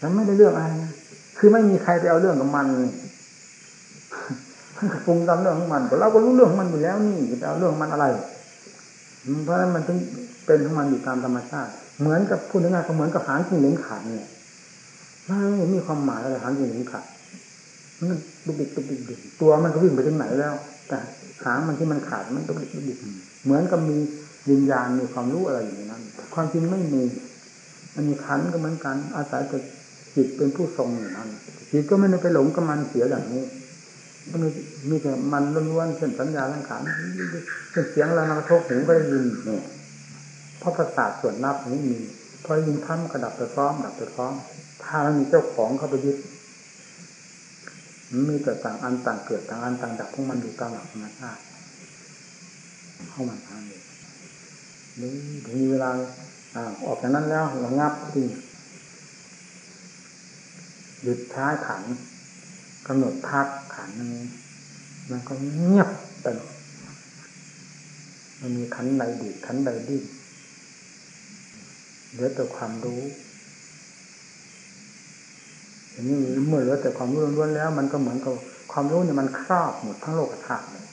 มันไม่ได้เรื่องอะไรนะคือไม่มีใครไปเอาเรื่องกับมัน ปรุงตามเรื่องของมันเราก็รู้เรื่องของมันอยู่แล้วนี่จะเอาเรื่องของมันอะไร เพราะฉะนั้นมันถึงเป็นของมันอยู่ตามธรรมชาติ เหมือนกับพูดง่ายๆก็เหมือนกับหางจิ้งเหลนขาดเนี่ยไม่มีความหมายอะไรหางจิ้งเหลนขาดมันดุบิดดุบิดดุตัวมันก็วิ่งไปถึงไหนแล้ว แต่หางมันที่มันขาดมันดุบิดดุบิดเหมือนกับมีวิญญาณมีความรู้อะไรอยู่ในนั้นความจริงไม่มีมันมีขันก็เหมือนกันอาศัยแต่จิตเป็นผู้ทรงอย่างนั้นจิตก็ไม่ได้ไปหลงกับมันเสียอย่างนี้ มันมีแต่มันล้วนๆเช่นสัญญาสังขารเช่นเสียงเรานากระทบหูก็ได้ยินเนี่ยเพราะประสาทส่วนนับนี้มีพอยินพั้มกระดับไปพร้อมดับไปพร้อมถ้ามันมีเจ้าของเข้าไปยึดมีแต่ต่างอันต่างเกิดต่างอันต่างดับพวกมันอยู่ตามหลักธรรมชาติเข้ามาทางนี้นี่ถึงเวลาออกจากนั้นแล้วรางับที่หยุดท้ายขัน กำหนดพักขันนี้มันก็เงียบไปมันมีขันใดดีขันใดดิ้นเหลือแต่ความรู้อย่างนี้เมื่อเหลือแต่ความรู้ล้วนแล้ว มันก็เหมือนกับความรู้เนี่ยมันครอบหมดทั้งโลกธาตุเลย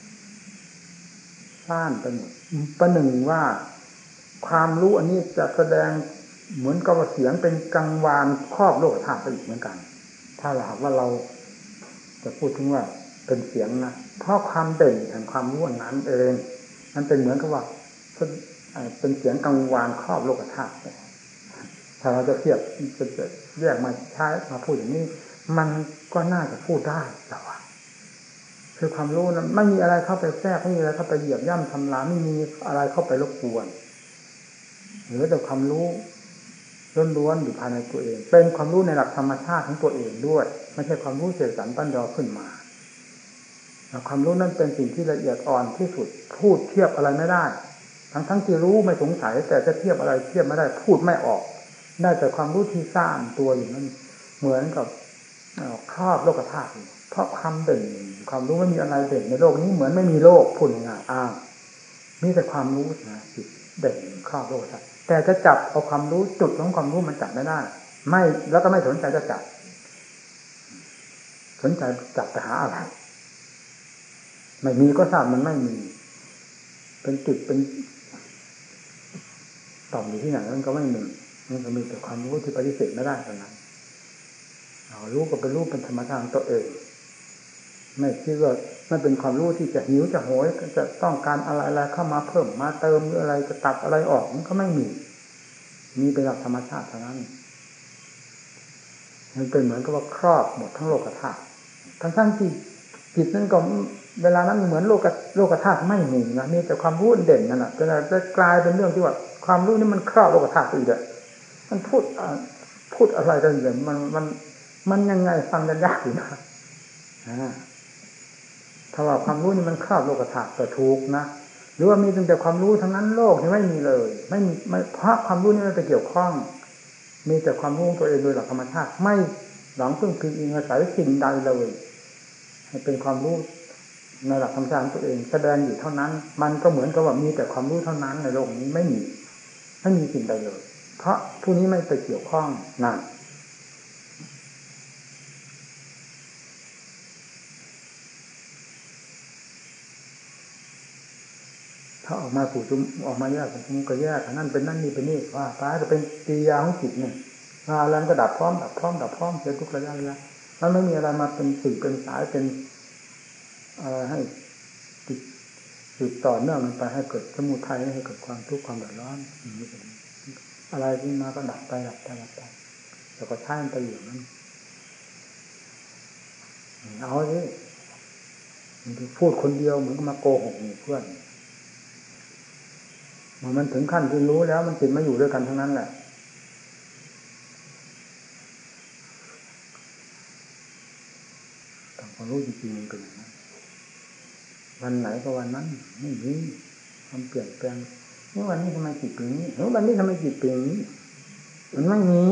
ซ่านไปหมดประหนึ่งว่าความรู้อันนี้จะแสดงเหมือนกับเสียงเป็นกังวานครอบโลกธาตุไปอีกเหมือนกัน ถ้าเราหากว่าเรา จะพูดถึงว่าเป็นเสียงนะเพราะความเด่นแห่งความรู้นั้นเอง มันเป็นเหมือนกับว่าเป็นเสียงกังวานครอบโลกธาตุถ้าเราจะเทียบจะแยกมาใช้มาพูดอย่างนี้ มันก็น่าจะพูดได้แต่ว่าคือความรู้นั้นไม่มีอะไรเข้าไปแทรกไม่มีอะไรเข้าไปเหยียบย่ำทำลายไม่มีอะไรเข้าไปรบกวนหลือแต่ความรู้ล้วนๆอยู่ภายในตัวเอง เป็นความรู้ในหลักธรรมชาติของตัวเองด้วย ไม่ใช่ความรู้เสกสรรปั้นยอขึ้นมาความรู้นั้นเป็นสิ่งที่ละเอียดอ่อนที่สุด พูดเทียบอะไรไม่ได้ ทั้งทั้งที่รู้ไม่สงสัย แต่จะเทียบอะไรเทียบไม่ได้ พูดไม่ออกได้แต่ความรู้ที่สร้างตัวอยู่นั้น เหมือนกับครอบโลกธาตุเพราะความเด่นความรู้ไม่มีอะไรเด่นในโลกนี้เหมือนไม่มีโลกพูดง่ายอ้าวมีแต่ความรู้นะจิตเด่นครอบโลกธาตุแต่จะจับเอาความรู้จุดของความรู้มันจับไม่ได้ ไม่แล้วก็ไม่สนใจจะจับ สนใจจับไปหาอะไร ไม่มีก็ทราบมันไม่มี เป็นจุดเป็นต่อมอยู่ที่ไหนมันก็ไม่มีมันก็มีแต่ความรู้ที่ปฏิเสธไม่ได้เท่านั้นเอารู้ก็เป็นรู้เป็นธรรมชาติตัวเอง ไม่คิดว่าไม่เป็นความรู้ที่จะหิวจะโหยจะต้องการอะไรอะไรเข้ามาเพิ่มมาเติมหรืออะไรจะตัดอะไรออกมันก็ไม่มี มีเป็นหลักธรรมชาติเท่านั้นมันเป็นเหมือนกับว่าครอบหมดทั้งโลกธาตุ ทั้งทั้งที่จิตนั้นก็เวลานั้นเหมือนโลกโลกธาตุไม่มีนะมีแต่ความรู้เด่นนั่นแหละจะกลายเป็นเรื่องที่ว่า ความรู้นี่มันครอบโลกธาตุอีกเลยมันพูดพูดอะไรกันอย่างมันมันมันยังไงฟังกันยากอยู่นะถ้าว่าความรู้นี่มันครอบโลกธาตุก็ถูกนะหรือว่ามีแต่ความรู้ทั้งนั้นโลกนี่ไม่มีเลย ไม่มีไม่เพราะความรู้นี่ไม่ไปเกี่ยวข้อง มีแต่ความรู้ตัวเองโดยหลักธรรมชาติ ไม่หลังพึ่งพิงอิงอาศัยสิ่งใดเลย ให้เป็นความรู้ในหลักธรรมชาติตัวเอง แสดงอยู่เท่านั้น มันก็เหมือนกับว่ามีแต่ความรู้เท่านั้นในโลกนี้ไม่มีไม่มีสิ่งใดเลย เพราะผู้นี้ไม่ไปเกี่ยวข้องนั่นถ้าออกมาสู่ชุมออกมาแยกเป็นชุมก็แยกนั่นเป็นนั่นนี่เป็นนี่ว่าตายจะเป็นตียาของจิตเนี่ยอะไรก็ดับพร้อมดับพร้อมดับพร้อมเป็นทุกระยะระยะ มันไม่มีอะไรมาเป็นสื่อเป็นสายเป็นอะไรให้ติดติดต่อเนื่องมันไปให้เกิดสมุทัยให้เกิดความทุกข์ความเดือดร้อนอย่างนี้เป็นอะไรที่มาก็ดับไปดับไปดับไปแล้วก็ใช้มันไปอยู่นั้นเอาสิพูดคนเดียวเหมือนมาโกหกเพื่อนมันถึงขั้นที่รู้แล้ว มันติดมาอยู่ด้วยกันทั้งนั้นแหละแต่ ความรู้จริงๆมันเป็นอย่างนั้นวันไหนก็วันนั้นไม่มีความเปลี่ยนแปลงนี่วันนี้ทำไมจิตเป็นนี้เฮ้วันนี้ทำไมจิตเป็นนี้มันไม่มี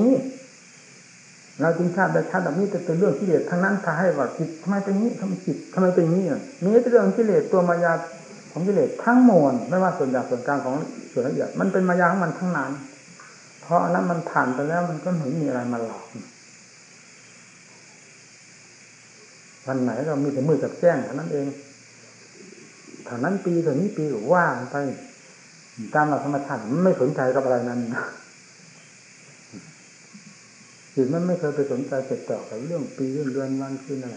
เราจึงทราบได้ชัดแบบนี้แต่เป็นเรื่องกิเลสทั้งนั้นถ้าให้ว่าจิตทำไมเป็นนี้ทำไมจิตทำไมเป็นนี้อะมีแต่เรื่องกิเลสตัวมายาของกิเลสทั้งมวลไม่ว่าส่วนหยาบส่วนกลางของส่วนละเอียดมันเป็นมายาของมันทั้งนั้น เพราะนั้นมันผ่านไปแล้วมันก็ไม่มีอะไรมาหลอก วันไหนเรามีแต่มือกับแจ้งเท่านั้นเองเท่านั้นปีเท่านี้ปีว่างไปตามหลักธรรมชาติไม่สนใจกับอะไรนั้นจิตมันไม่เคยไปสนใจเจ็ดต่อกับเรื่องปีเรื่องเดือนวันคืนอะไร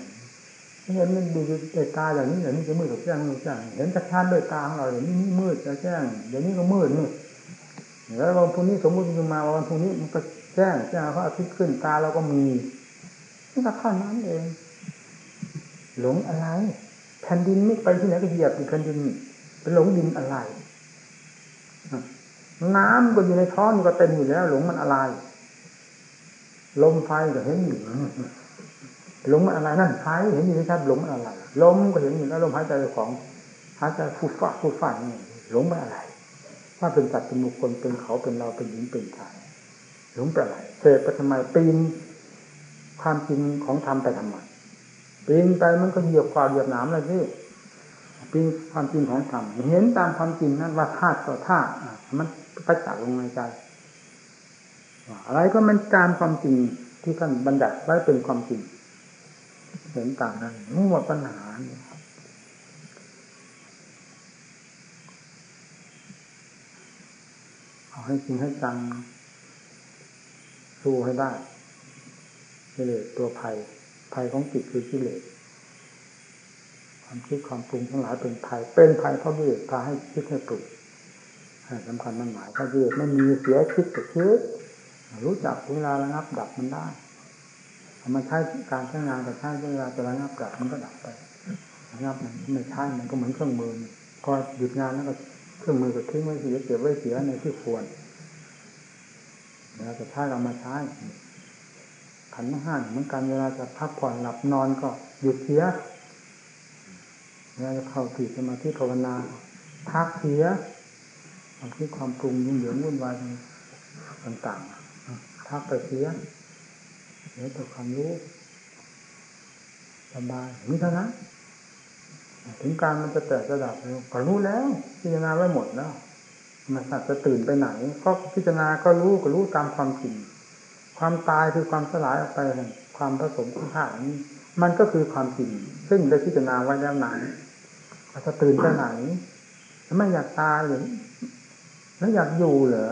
เห็นมันดูด้วยตาอย่างนี้อย่างนี้จะมืดกับแจ้งมืดแจ้งเห็นชัดๆด้วยตาของเราอย่างนี้มืดจะแจ้งเดี๋ยวนี้ก็มืดมืดแล้ววันพรุ่งนี้สมมติจะมาวันพรุ่งนี้มันก็แจ้งแจ้งเพราะอาทิตย์ขึ้นตาเราก็มีนี่ก็เท่านั้นเอง หลงอะไรแผ่นดินไม่ไปที่ไหนก็เหยียบอยู่แผ่นดินเป็นหลงดินอะไรน้ำก็อยู่ในท้องก็เต็มอยู่แล้ว หลงมันอะไร ลมไฟก็เห็นอยู่หลงมันอะไรนั่นไฟเห็นอยู่ชัดหลงมันอะไรลมก็เห็นอยู่แล้วลมหายใจของหายใจฟูฟ้าฟูฟ้านี่หลงมันอะไรว่าเป็นสัตว์เป็นบุคคลเป็นเขาเป็นเราเป็นหญิงเป็นชายหลงไปอะไรเสพไปทำไมปีนความจริงของธรรมไปทำไม ปีนไปมันก็เหยียบความเหยียบหนามเลยที่ปีนความจริงของธรรมเห็นตามความจริงนั้นว่าธาตุต่อธาตุมันประจักษ์ลงในใจอะไรก็มันตามความจริงที่ท่านบัญญัติไว้เป็นความจริง เห็นต่างนั้นมั่วปัญหาเอาให้จริงให้จังสู้ให้ได้กิเลสตัวภัย ภัยของจิตคือกิเลสความคิดความปรุงทั้งหลายเป็นภัยเป็นภัยเพราะกิเลสพาให้คิดให้ปรุงสำคัญมันหมายถ้ากิเลสไม่มีเสียคิดกับคิดรู้จักเวลาระงับดับมันได้มันใช้การใช้งานกับใช้เวลาจะระงับดับมันก็ดับไประงับมันไม่ใช่มันก็เหมือนเครื่องมือพอหยุดงานแล้วก็เครื่องมือก็ทิ้งไว้เสียเก็บไว้เสียในที่ควรแล้วจะใช้เรามาใช้ ขันห้าเหมือนกันเวลาจะพักผ่อนหลับนอนก็หยุดเสียเวลาจะเข้าติสมาธิภาวนาพักเสียความคิดความปรุงยุ่งเหยิงวุ่นวายต่างๆพักไปเสียเหลือแต่ความรู้สบายนี่เท่านั้นถึงการมันจะแตกระดับก็รู้แล้ว พิจารณาไว้หมดแล้วมันสัตว์จะตื่นไปไหน ก็พิจารณาก็รู้ก็รู้ตามความจริง ความตายคือความสลายออกไปแห่งความผสมของธาตุนี้ มันก็คือความจริง ซึ่งได้พิจารณาไว้แล้วนานจะตื่นไปไหนไม่อยากตายหรือไม่อยากอยู่เหรอ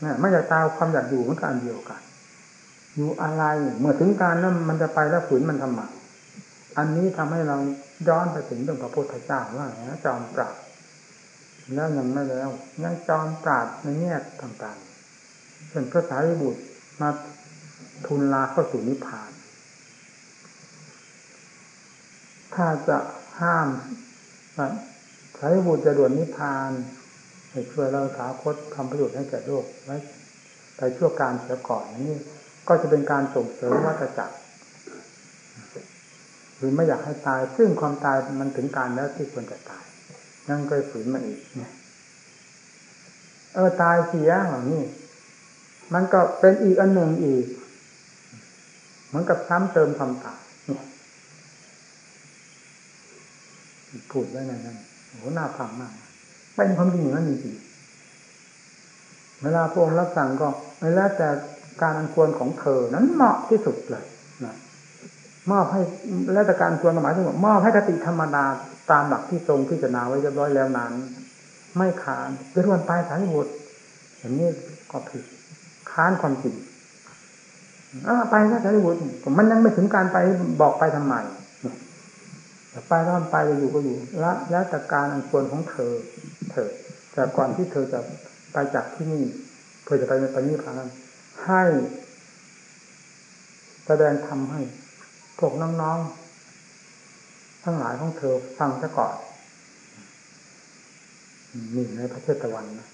เนี่ยไม่อยากตายความอยากอยู่มันการเดียวกัน อยู่อะไรเมื่อถึงการนั้นมันจะไปแล้วฝืนมันทำไมอันนี้ทำให้เราย้อนไปถึงเรื่องพระพุทธเจ้าว่าจอมปราบแล้วยังไม่แล้วยังจอมปราบในแง่ต่างๆเช่นพระสารีบุตรมา ทุนลาเข้าสู่นิพพาน ถ้าจะห้ามสารีบุตรจะด่วนนิพพานให้ช่วยเราถาคตทำประโยชน์ให้แก่โลกไว้ไปชั่วการเสียก่อนนี่ก็จะเป็นการส่งเสริมวัฏจักรหรือไม่อยากให้ตาย ซึ่งความตายมันถึงการแล้วที่ควรจะตาย นั่งก็ฝืนมันอีกเนี่ยเออตายเสียอย่านี้มันก็เป็นอีกอันหนึ่งอีก มือนกับซ้ำเติมความตายพูดไว้ในนั้นโอ้หน้าพังมากเป็นความจริงอย่างนั้นจริงๆเวลาพระองค์รับสั่งก็ไม่แล้วแต่การอันควรของเธอนั้นเหมาะที่สุดเลยนะมอบให้แล้วแต่การควรหมายถึงว่ามอบให้กติธรรมดาตามหลักที่ทรงพิจารณาไว้เรียบร้อยแล้วนั้น ไม่ขาดเรื่องวันตายสายบุตรอย่างนี้ก็ผิดค้านความจริง ไปนะสารีบุตรมันยังไม่ถึงการไปบอกไปทำไมไปแล้วไปอยู่ก็อยู่ละแล้วแต่การอันควรของเธอ เธอ แต่ก่อนที่เธอจะไปจากที่นี่เพื่อจะไปไปนิพพานให้แสดงทำให้พวกน้องๆทั้งหลายของเธอฟังซะก่อนนี่ในพระเทศตะวันนะ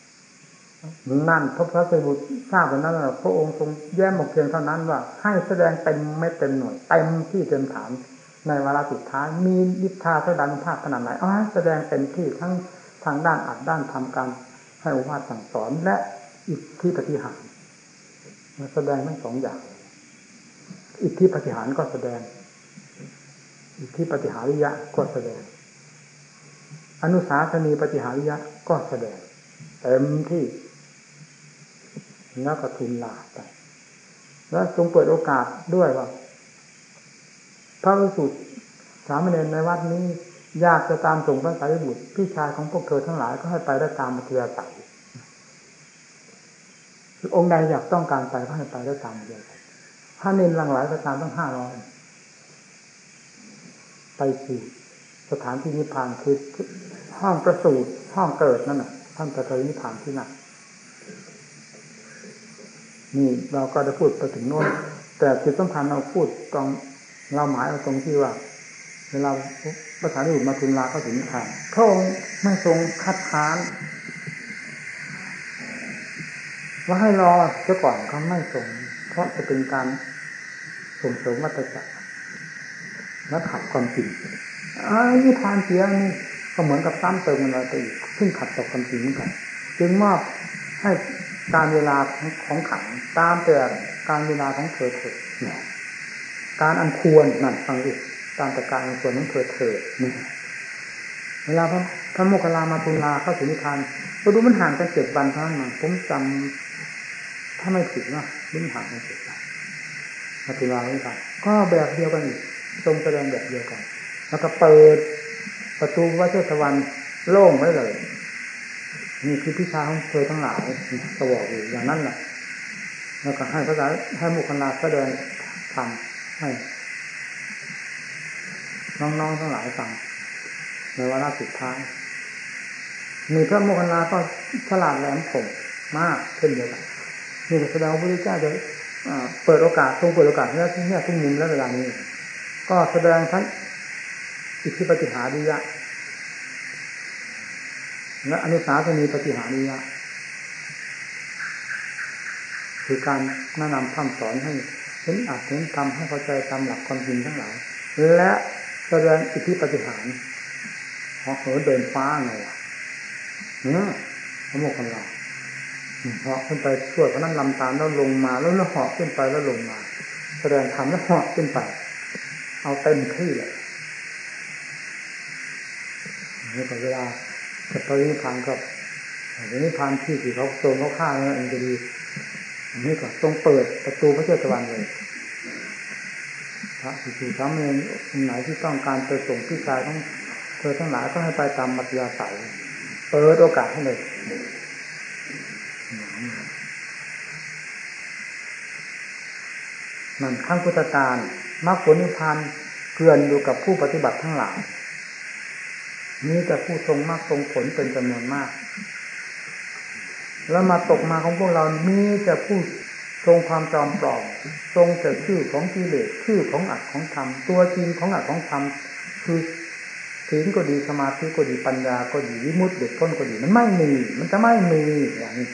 นั่นพระพระสบุตรทราบแบบนั้นพระองค์ทรงแย้มบอกเพียงเท่านั้นว่า ให้แสดงเต็มเม็ดเต็มหน่วยเต็มที่เต็มฐานในเวลาสุดท้ายมีนิพพาสดานุภาพขนาดไหนอาให้แสดงเต็มที่ทั้งทางด้านอัดด้านทำการให้อุวาสั่งสอนและอิทธิปฏิหารแสดงทั้งสองอย่าง อิทธิปฏิหารก็แสดง อิทธิปฏิหาริยะก็แสดง อนุสาสนีปฏิหาริยะก็แสดงเต็มที่ แล้วก็ทุนลาไป แล้วทรงเปิดโอกาสด้วยว่า พระวิสุทธิสามเณรในวัดนี้ยากจะตามส่งพระสารีบุตรพี่ชายของพวกเธอทั้งหลายก็ให้ไปได้ตามมัธยาศัยองค์ใดอยากต้องการไปก็ให้ไปได้ตามมัธยาศัยถ้าเน้นหลังหลายก็ตามตั้งห้าร้อยไปสู่สถานที่นิพพานคือห้องประสูติห้องเกิดนั่นน่ะท่านจะเคยนิพพานที่นั่น นี่เราก็ได้พูดไปถึงโน้น แต่จุดสำคัญเราพูดตรงเราหมายเอาตรงที่ว่าเวลาภาษาที่บุตรมาทุนลาก็ถึงนิพพานพระองค์ไม่ทรงคัดค้านว่าให้รอเสียก่อนเขาไม่ทรงเพราะจะเป็นการส่งเสริมวัตจักรและขัดความจริงอ้นิพานเสียนี่ก็เหมือนกับซ้ำเติมมันอะไรไปอีกซึ่งขัดต่อความจริงเหมือนกัน จึงมอบให้ การเวลาของขันตามแต่การเวลาของเธอเถิดการอันควรนั่นฟังดิตามแต่การอันควรของเธอเถิดนี่เวลาพระพระโมคคัลลามาตุลาเข้าถึงนิพพานก็ดูมันห่างกันเจ็ดวันเท่านั้นมันผมจำถ้าไม่ผิดนะมันห่างกันเจ็ดวันมาตุลานิพพานก็แบบเดียวกันอีกทรงแสดงแบบเดียวกัน แล้วก็เปิดประตูวัดเทศวันโล่งไว้เลย นี่คือพิชาของเธอทั้งหลายสวอกอยู่อย่างนั้นแหละแล้วก็ให้พระสาให้มุขลาแสดงทำให้น้องๆทั้งหลายฟังในวาระสุดท้ายมีพระโมคคัลลาก็ฉลาดแหลมคมมากเช่นเดียวกันนี่แสดงว่าพระพุทธเจ้าจะเปิดโอกาสทรงเปิดโอกาสให้ที่นี่ทุกมุมและเวลานี้ ก็แสดงทั้งอิทธิปฏิหาริยะ และอนุสาสนีปฏิหาริยะคือการแนะนำคำสอนให้เห็นอาจเห็นทำให้เข้าใจตามหลักความจริงทั้งหลาย และแสดงอิทธิปฏิหารเพราะเหินเดินฟ้าไงล่ะเนี่ยพระโมกขันลาเพราะขึ้นไปช่วยพระนั้นลำตามแล้วลงมาแล้วแล้วเหาะขึ้นไปแล้วลงมา แสดงธรรมแล้วเหาะขึ้นไป เอาเต็มที่เลยนี่ก็เวลา จะไปนิพพานก็นิพพานที่ที่เขาโซนเขาฆ่าเนี่ยอันจะดีอันนี้ก็ต้องเปิดประตูพระเจ้าตะวันเลยพระสิทำเองไหนที่ต้องการไปส่งพี่ชายทั้งเธอทั้งหลายก็ให้ไปตามมัธยาศัยเปิดโอกาสให้เลยนั่นขั้งพุทธการมรรคผลนิพพานเกลื่อนอยู่กับผู้ปฏิบัติทั้งหลาย มีแต่ผู้ทรงมากทรงผลเป็นจำนวนมาก แล้วมาตกมาของพวกเรามีแต่ผู้ทรงความจอมปลอมทรงแต่ชื่อของกิเลสชื่อของอัดของธรรมตัวจริงของอัดของธรรมคือศีลก็ดีสมาธิก็ดีปัญญาก็ดีวิมุตติเด็ดพ้นก็ดีมันไม่มี มันจะไม่มีอย่างนี้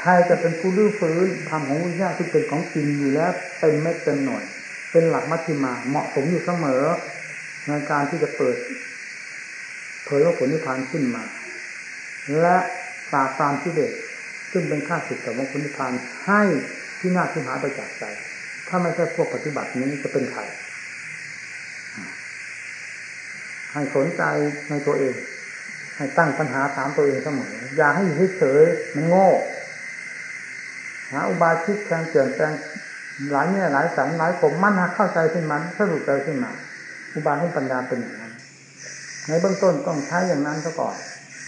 ใครจะเป็นผู้ลื้อฟื้นธรรมของวิญญาที่เป็นของจริงอยู่แล้วเป็นเม็ดเป็นหน่วย เป็นหลักมัชฌิมาเหมาะสมอยู่เสมอ ในการที่จะเปิดเผยว่าผลนิพพานขึ้นมา และปราบปรามที่เด็กซึ่งเป็นข้าศึกกับวงผลนิพพานให้ที่น่าที่หาไปจากใจ ถ้าไม่ใช่พวกปฏิบัตินี้จะเป็นใครให้สนใจในตัวเอง ให้ตั้งปัญหาถามตัวเองเสมออย่าให้อยู่เฉยมันโง่หาอุบายคิดแทงเปลี่ยนแปลงหลายแง่ยหลายสันหลายผมมั่นเข้าใจขึ้นมันสรุปใจขึ้นมา อุบายให้ปัญญาเป็นอย่างนั้น ในเบื้องต้นต้องใช้อย่างนั้นซะก่อน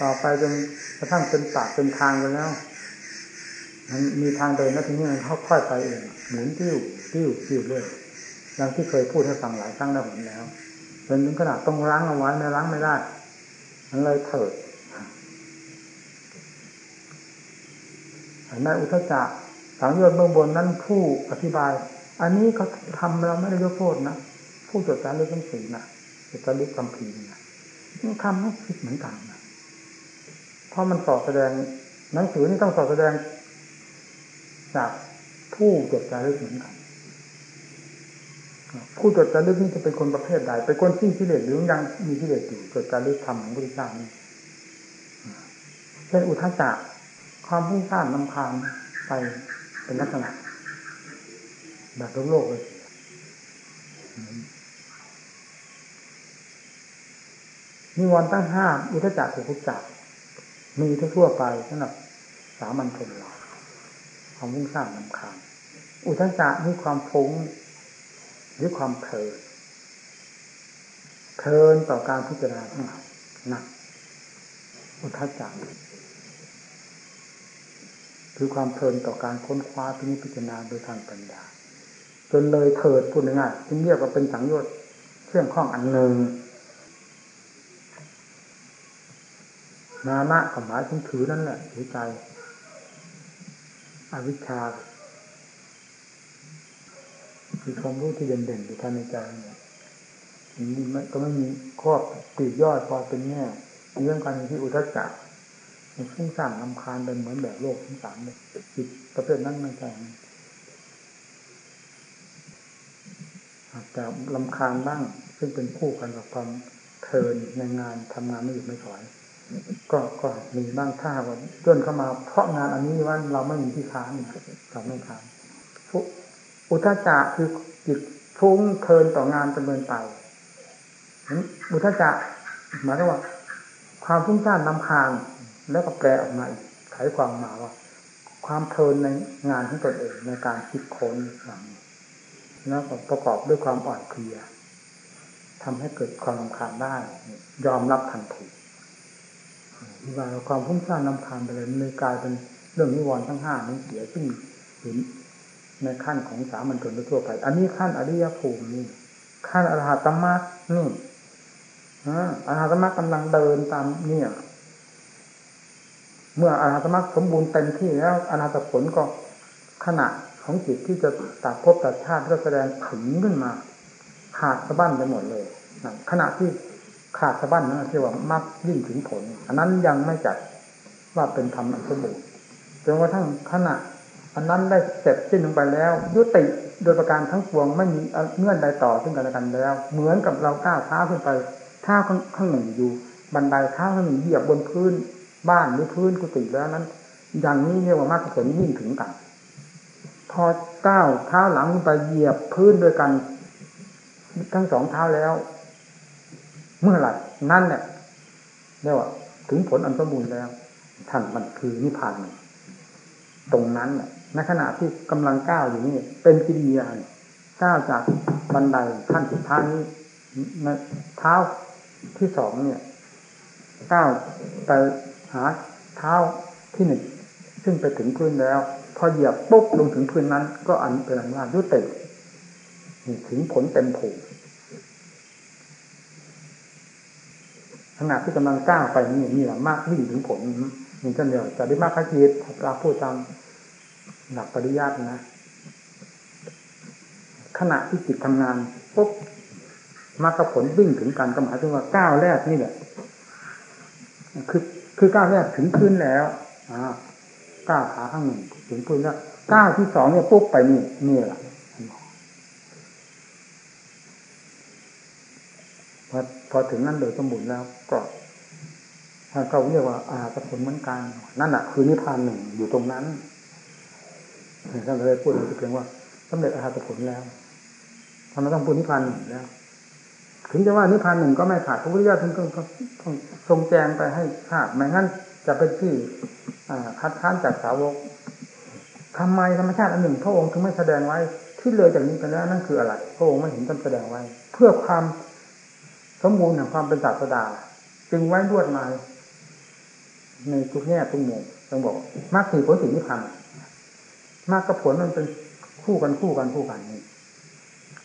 ต่อไปจนกระทั่งเป็นปากเป็นทางไปแล้ว มันมีทางเดินแล้วทีนี้มันค่อยๆไปเอง หมุนติ้วติ้วติ้วเรื่อยดังที่เคยพูดให้ฟังหลายครั้งแล้วผมแล้วเป็นถึงขนาดต้องล้างเอาไว้ไม่ล้างไม่ได้มันเลยเถิดในอุทจักสังโยชน์เบื้องบนนั้นผู้อธิบาย อันนี้เขาทำเราไม่ได้ยกโทษนะ ผู้จดจารึกหนังสือนะจดจารึกคำพีนะนี่คำนั้นคิดเหมือนกันนะเพราะมันสอดแสดงหนังสือนี่ต้องสอดแสดง จากผู้จดจารึกเหมือนกันผู้จดจารึกนี่จะเป็นคนประเภทใดเป็นคนที่กิเลสหรือยังมีกิเลสอยู่จดจารึกธรรมของพระพุทธเจ้านี่เช่นอุทจักความพุ่งสร้างนำคาญไปเป็นลักษณะแบบโลกโลกเลย มีวันตั้งห้าอุทจักถูกจักมีทั่วไปสำหรับสามัญชนเราความมุ่งสร้างนำคาญอุทจักมีความฟุ้งหรือความเพลินเพลินต่อการพิจารณาทั้งหลายหนักอุทจักคือความเพลินต่อการค้นคว้าพิจิจารณาโดยทางปัญญา จนเลยเถิดพูดง่ายๆจึงเรียกว่าเป็นสังโยชน์เครื่องข้องอันหนึ่ง นานะกับหมายถึงถือนั่นแหละถือใจ อวิชชาคือความรู้ที่เด่นๆอยู่ภายในใจเนี่ยนี่ก็ไม่มีข้อบตียอดพอเป็นแง่เรื่องการที่อุทจักมันฟุ้งซ่านลำคาญเป็นเหมือนแบบโลกทั้งสามเลยจิตประเภทนั้นไม่ใช่แต่ลำคาญบ้าง ซึ่งเป็นคู่กันกับความเทินในงานทำงานไม่หยุดไม่ถอย ก็ก็มีบ้างถ้าว่าเลื่นเข้ามา เพราะงานอันนี้ว่าเราไม่มีที่ค้านเราไม่ค้านอุทจักคือจิตฟุ้งเทินต่องานจำเนินไปอุทจักหมายถึงว่า ความฟุ้งซ่านนำคาญแล้วก็แปลออกมาอีกไขความหมาว่า ความเพลินในงานของตนเองในการคิดค้นอย่างนี้แล้วก็ประกอบด้วยความอ่อนเพลียทำให้เกิดความลำคาญได้ ยอมรับทันที ว่าความพุ่งสร้างลำคาญไปเลยเลยกลายเป็นเรื่องนิวรณ์ทั้งห้านั้นเสียซึ่งเห็นในขั้นของสามัญชนทั่วไป อันนี้ขั้นอริยภูมินี่ขั้นอรหัตมรรคนี่อรหัตมรรคกำลังเดินตามเนี่ย เมื่ออนาตมรรคสมบูรณ์เต็มที่แล้วอนาตผลก็ขณะของจิตที่จะตัดภพตัดชาติก็แสดงถึงขึ้นมา ขาดสะบั้นไปหมดเลยขณะที่ ขาดสะบั้นนั่นที่ว่ามรรคยิ่งถึงผล อันนั้นยังไม่จัดว่าเป็นธรรมอันสมบูรณ์จนกระทั่งขณะ อันนั้นได้เสร็จสิ้นลงไปแล้ว ยุติโดยประการทั้งปวงไม่มีเงื่อนใดต่อซึ่งกันและกันแล้ว เหมือนกับเราก้าวเท้าขึ้นไปเท้าข้างหนึ่งอยู่ บันไดเท้าข้างหนึ่งเหยียบบนพื้น บ้านหรือพื้นกุฏิแล้วนั้น อย่างนี้เรียกว่ามรรคผลยิ่งถึงกัน พอก้าวเท้าหลังไปเหยียบพื้นด้วยกัน ทั้งสองเท้าแล้ว เมื่อไหร่นั่นเนี่ยเรียกว่า ถึงผลอันสมบูรณ์แล้วท่านมันคือนิพพานตรงนั้นในขณะที่กำลังก้าวอยู่นี่เป็นกิริยาก้าวจากบันไดขั้นสุดท้ายนี้เท้าที่สองเนี่ยก้าวไปหาเท้าที่หนึ่งซึ่งไปถึงพื้นแล้ว พอเหยียบปุ๊บลงถึงพื้นนั้น ก็อันเป็นอันว่ายุติถึงผลเต็มผู ณะที่กำลังก้าวไปนี่นี่แหละมากวิ่งถึงผลนี่จะเดียวจะได้มากขจิตปราพูดตามหลักปริยัตินะ ขณะที่จิตทำงานปุ๊บมรรคผลวิ่งถึงกันก็หมายถึงว่าก้าวแรกนี่แหละคือคือก้าวแรกถึงพื้นแล้วอ่าก้าวขาข้างหนึ่งถึงพื้นแล้วก้าวที่สองเนี่ยปุ๊บไปนี่นี่แหละพ อพอถึงนั้นโดยสมบูรณ์แล้วก็ท่านก็เรียกว่าอาสผลเหมือนกันนั่นแหะคือนิพพานหนึ่งอยู่ตรงนั้นท่านเลยพูดเพียงว่าสำเร็จอาหารผลแล้วทำไมต้องพูดนิพพานหนึ่งแล้ว ถึงจะว่านิพพานหนึ่งก็ไม่ขาดพระพุทธเจ้าท่านต้องทรงแจงไปให้ทราบไม่งั้นจะเป็นที่คัดค้านจากสาวกทำไมธรรมชาติอันหนึ่ง พระองค์ถึงไม่แสดงไว้ที่เลยจากนี้ไปแล้วนั่นคืออะไร พระองค์ไม่เห็นต้องแสดงไว้ เพื่อความ สมบูรณ์แห่งความเป็นศาสดา จึงไว้รวดมาในทุกแง่ทุกมุมต้องบอกมรรคสี่ผลสี่นิพพานมรรคกับผลมันเป็นคู่กันคู่กันคู่กันนี่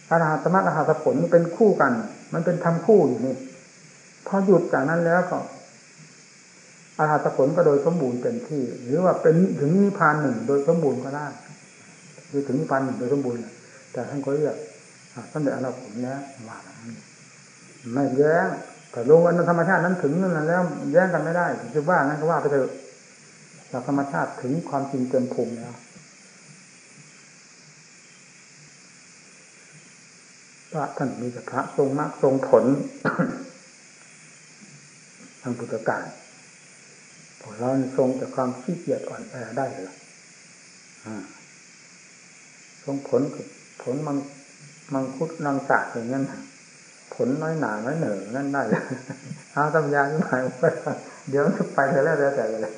อรหัตมรรคอรหัตผลมันเป็นคู่กัน มันเป็นทำคู่อยู่นี่พอหยุดจากนั้นแล้วก็อรหัตผลก็โดยสมบูรณ์เต็มที่ หรือว่าเป็นถึงนิพพานหนึ่งโดยสมบูรณ์ก็ได้หรือถึงนิพพานหนึ่งโดยสมบูรณ์แต่ท่านก็เรียกท่านเด็จอรหัตผลแล้วว่าไไม่แย้งแต่ลงอันธรรมชาตินั้นถึงนั่นแล้ว แย้งกันไม่ได้จะว่านั้นก็ว่าไปเถอะหลักธรรมชาติถึงความจริงเต็มภูมิแล้วพระท่านมีแต่พระทรงมรรคทรงผล ทางพุทธการพวกเราทรงแต่ความขี้เกียจอ่อนแอได้เหรอทรงผลกับผลมังมังคุดนังสะอย่างนั้น ผลน้อยหนาน้อยเหนือนั่นได้เอาตำยาที่หมายเดี๋ยวมันไปแต่แล้วแต่เลย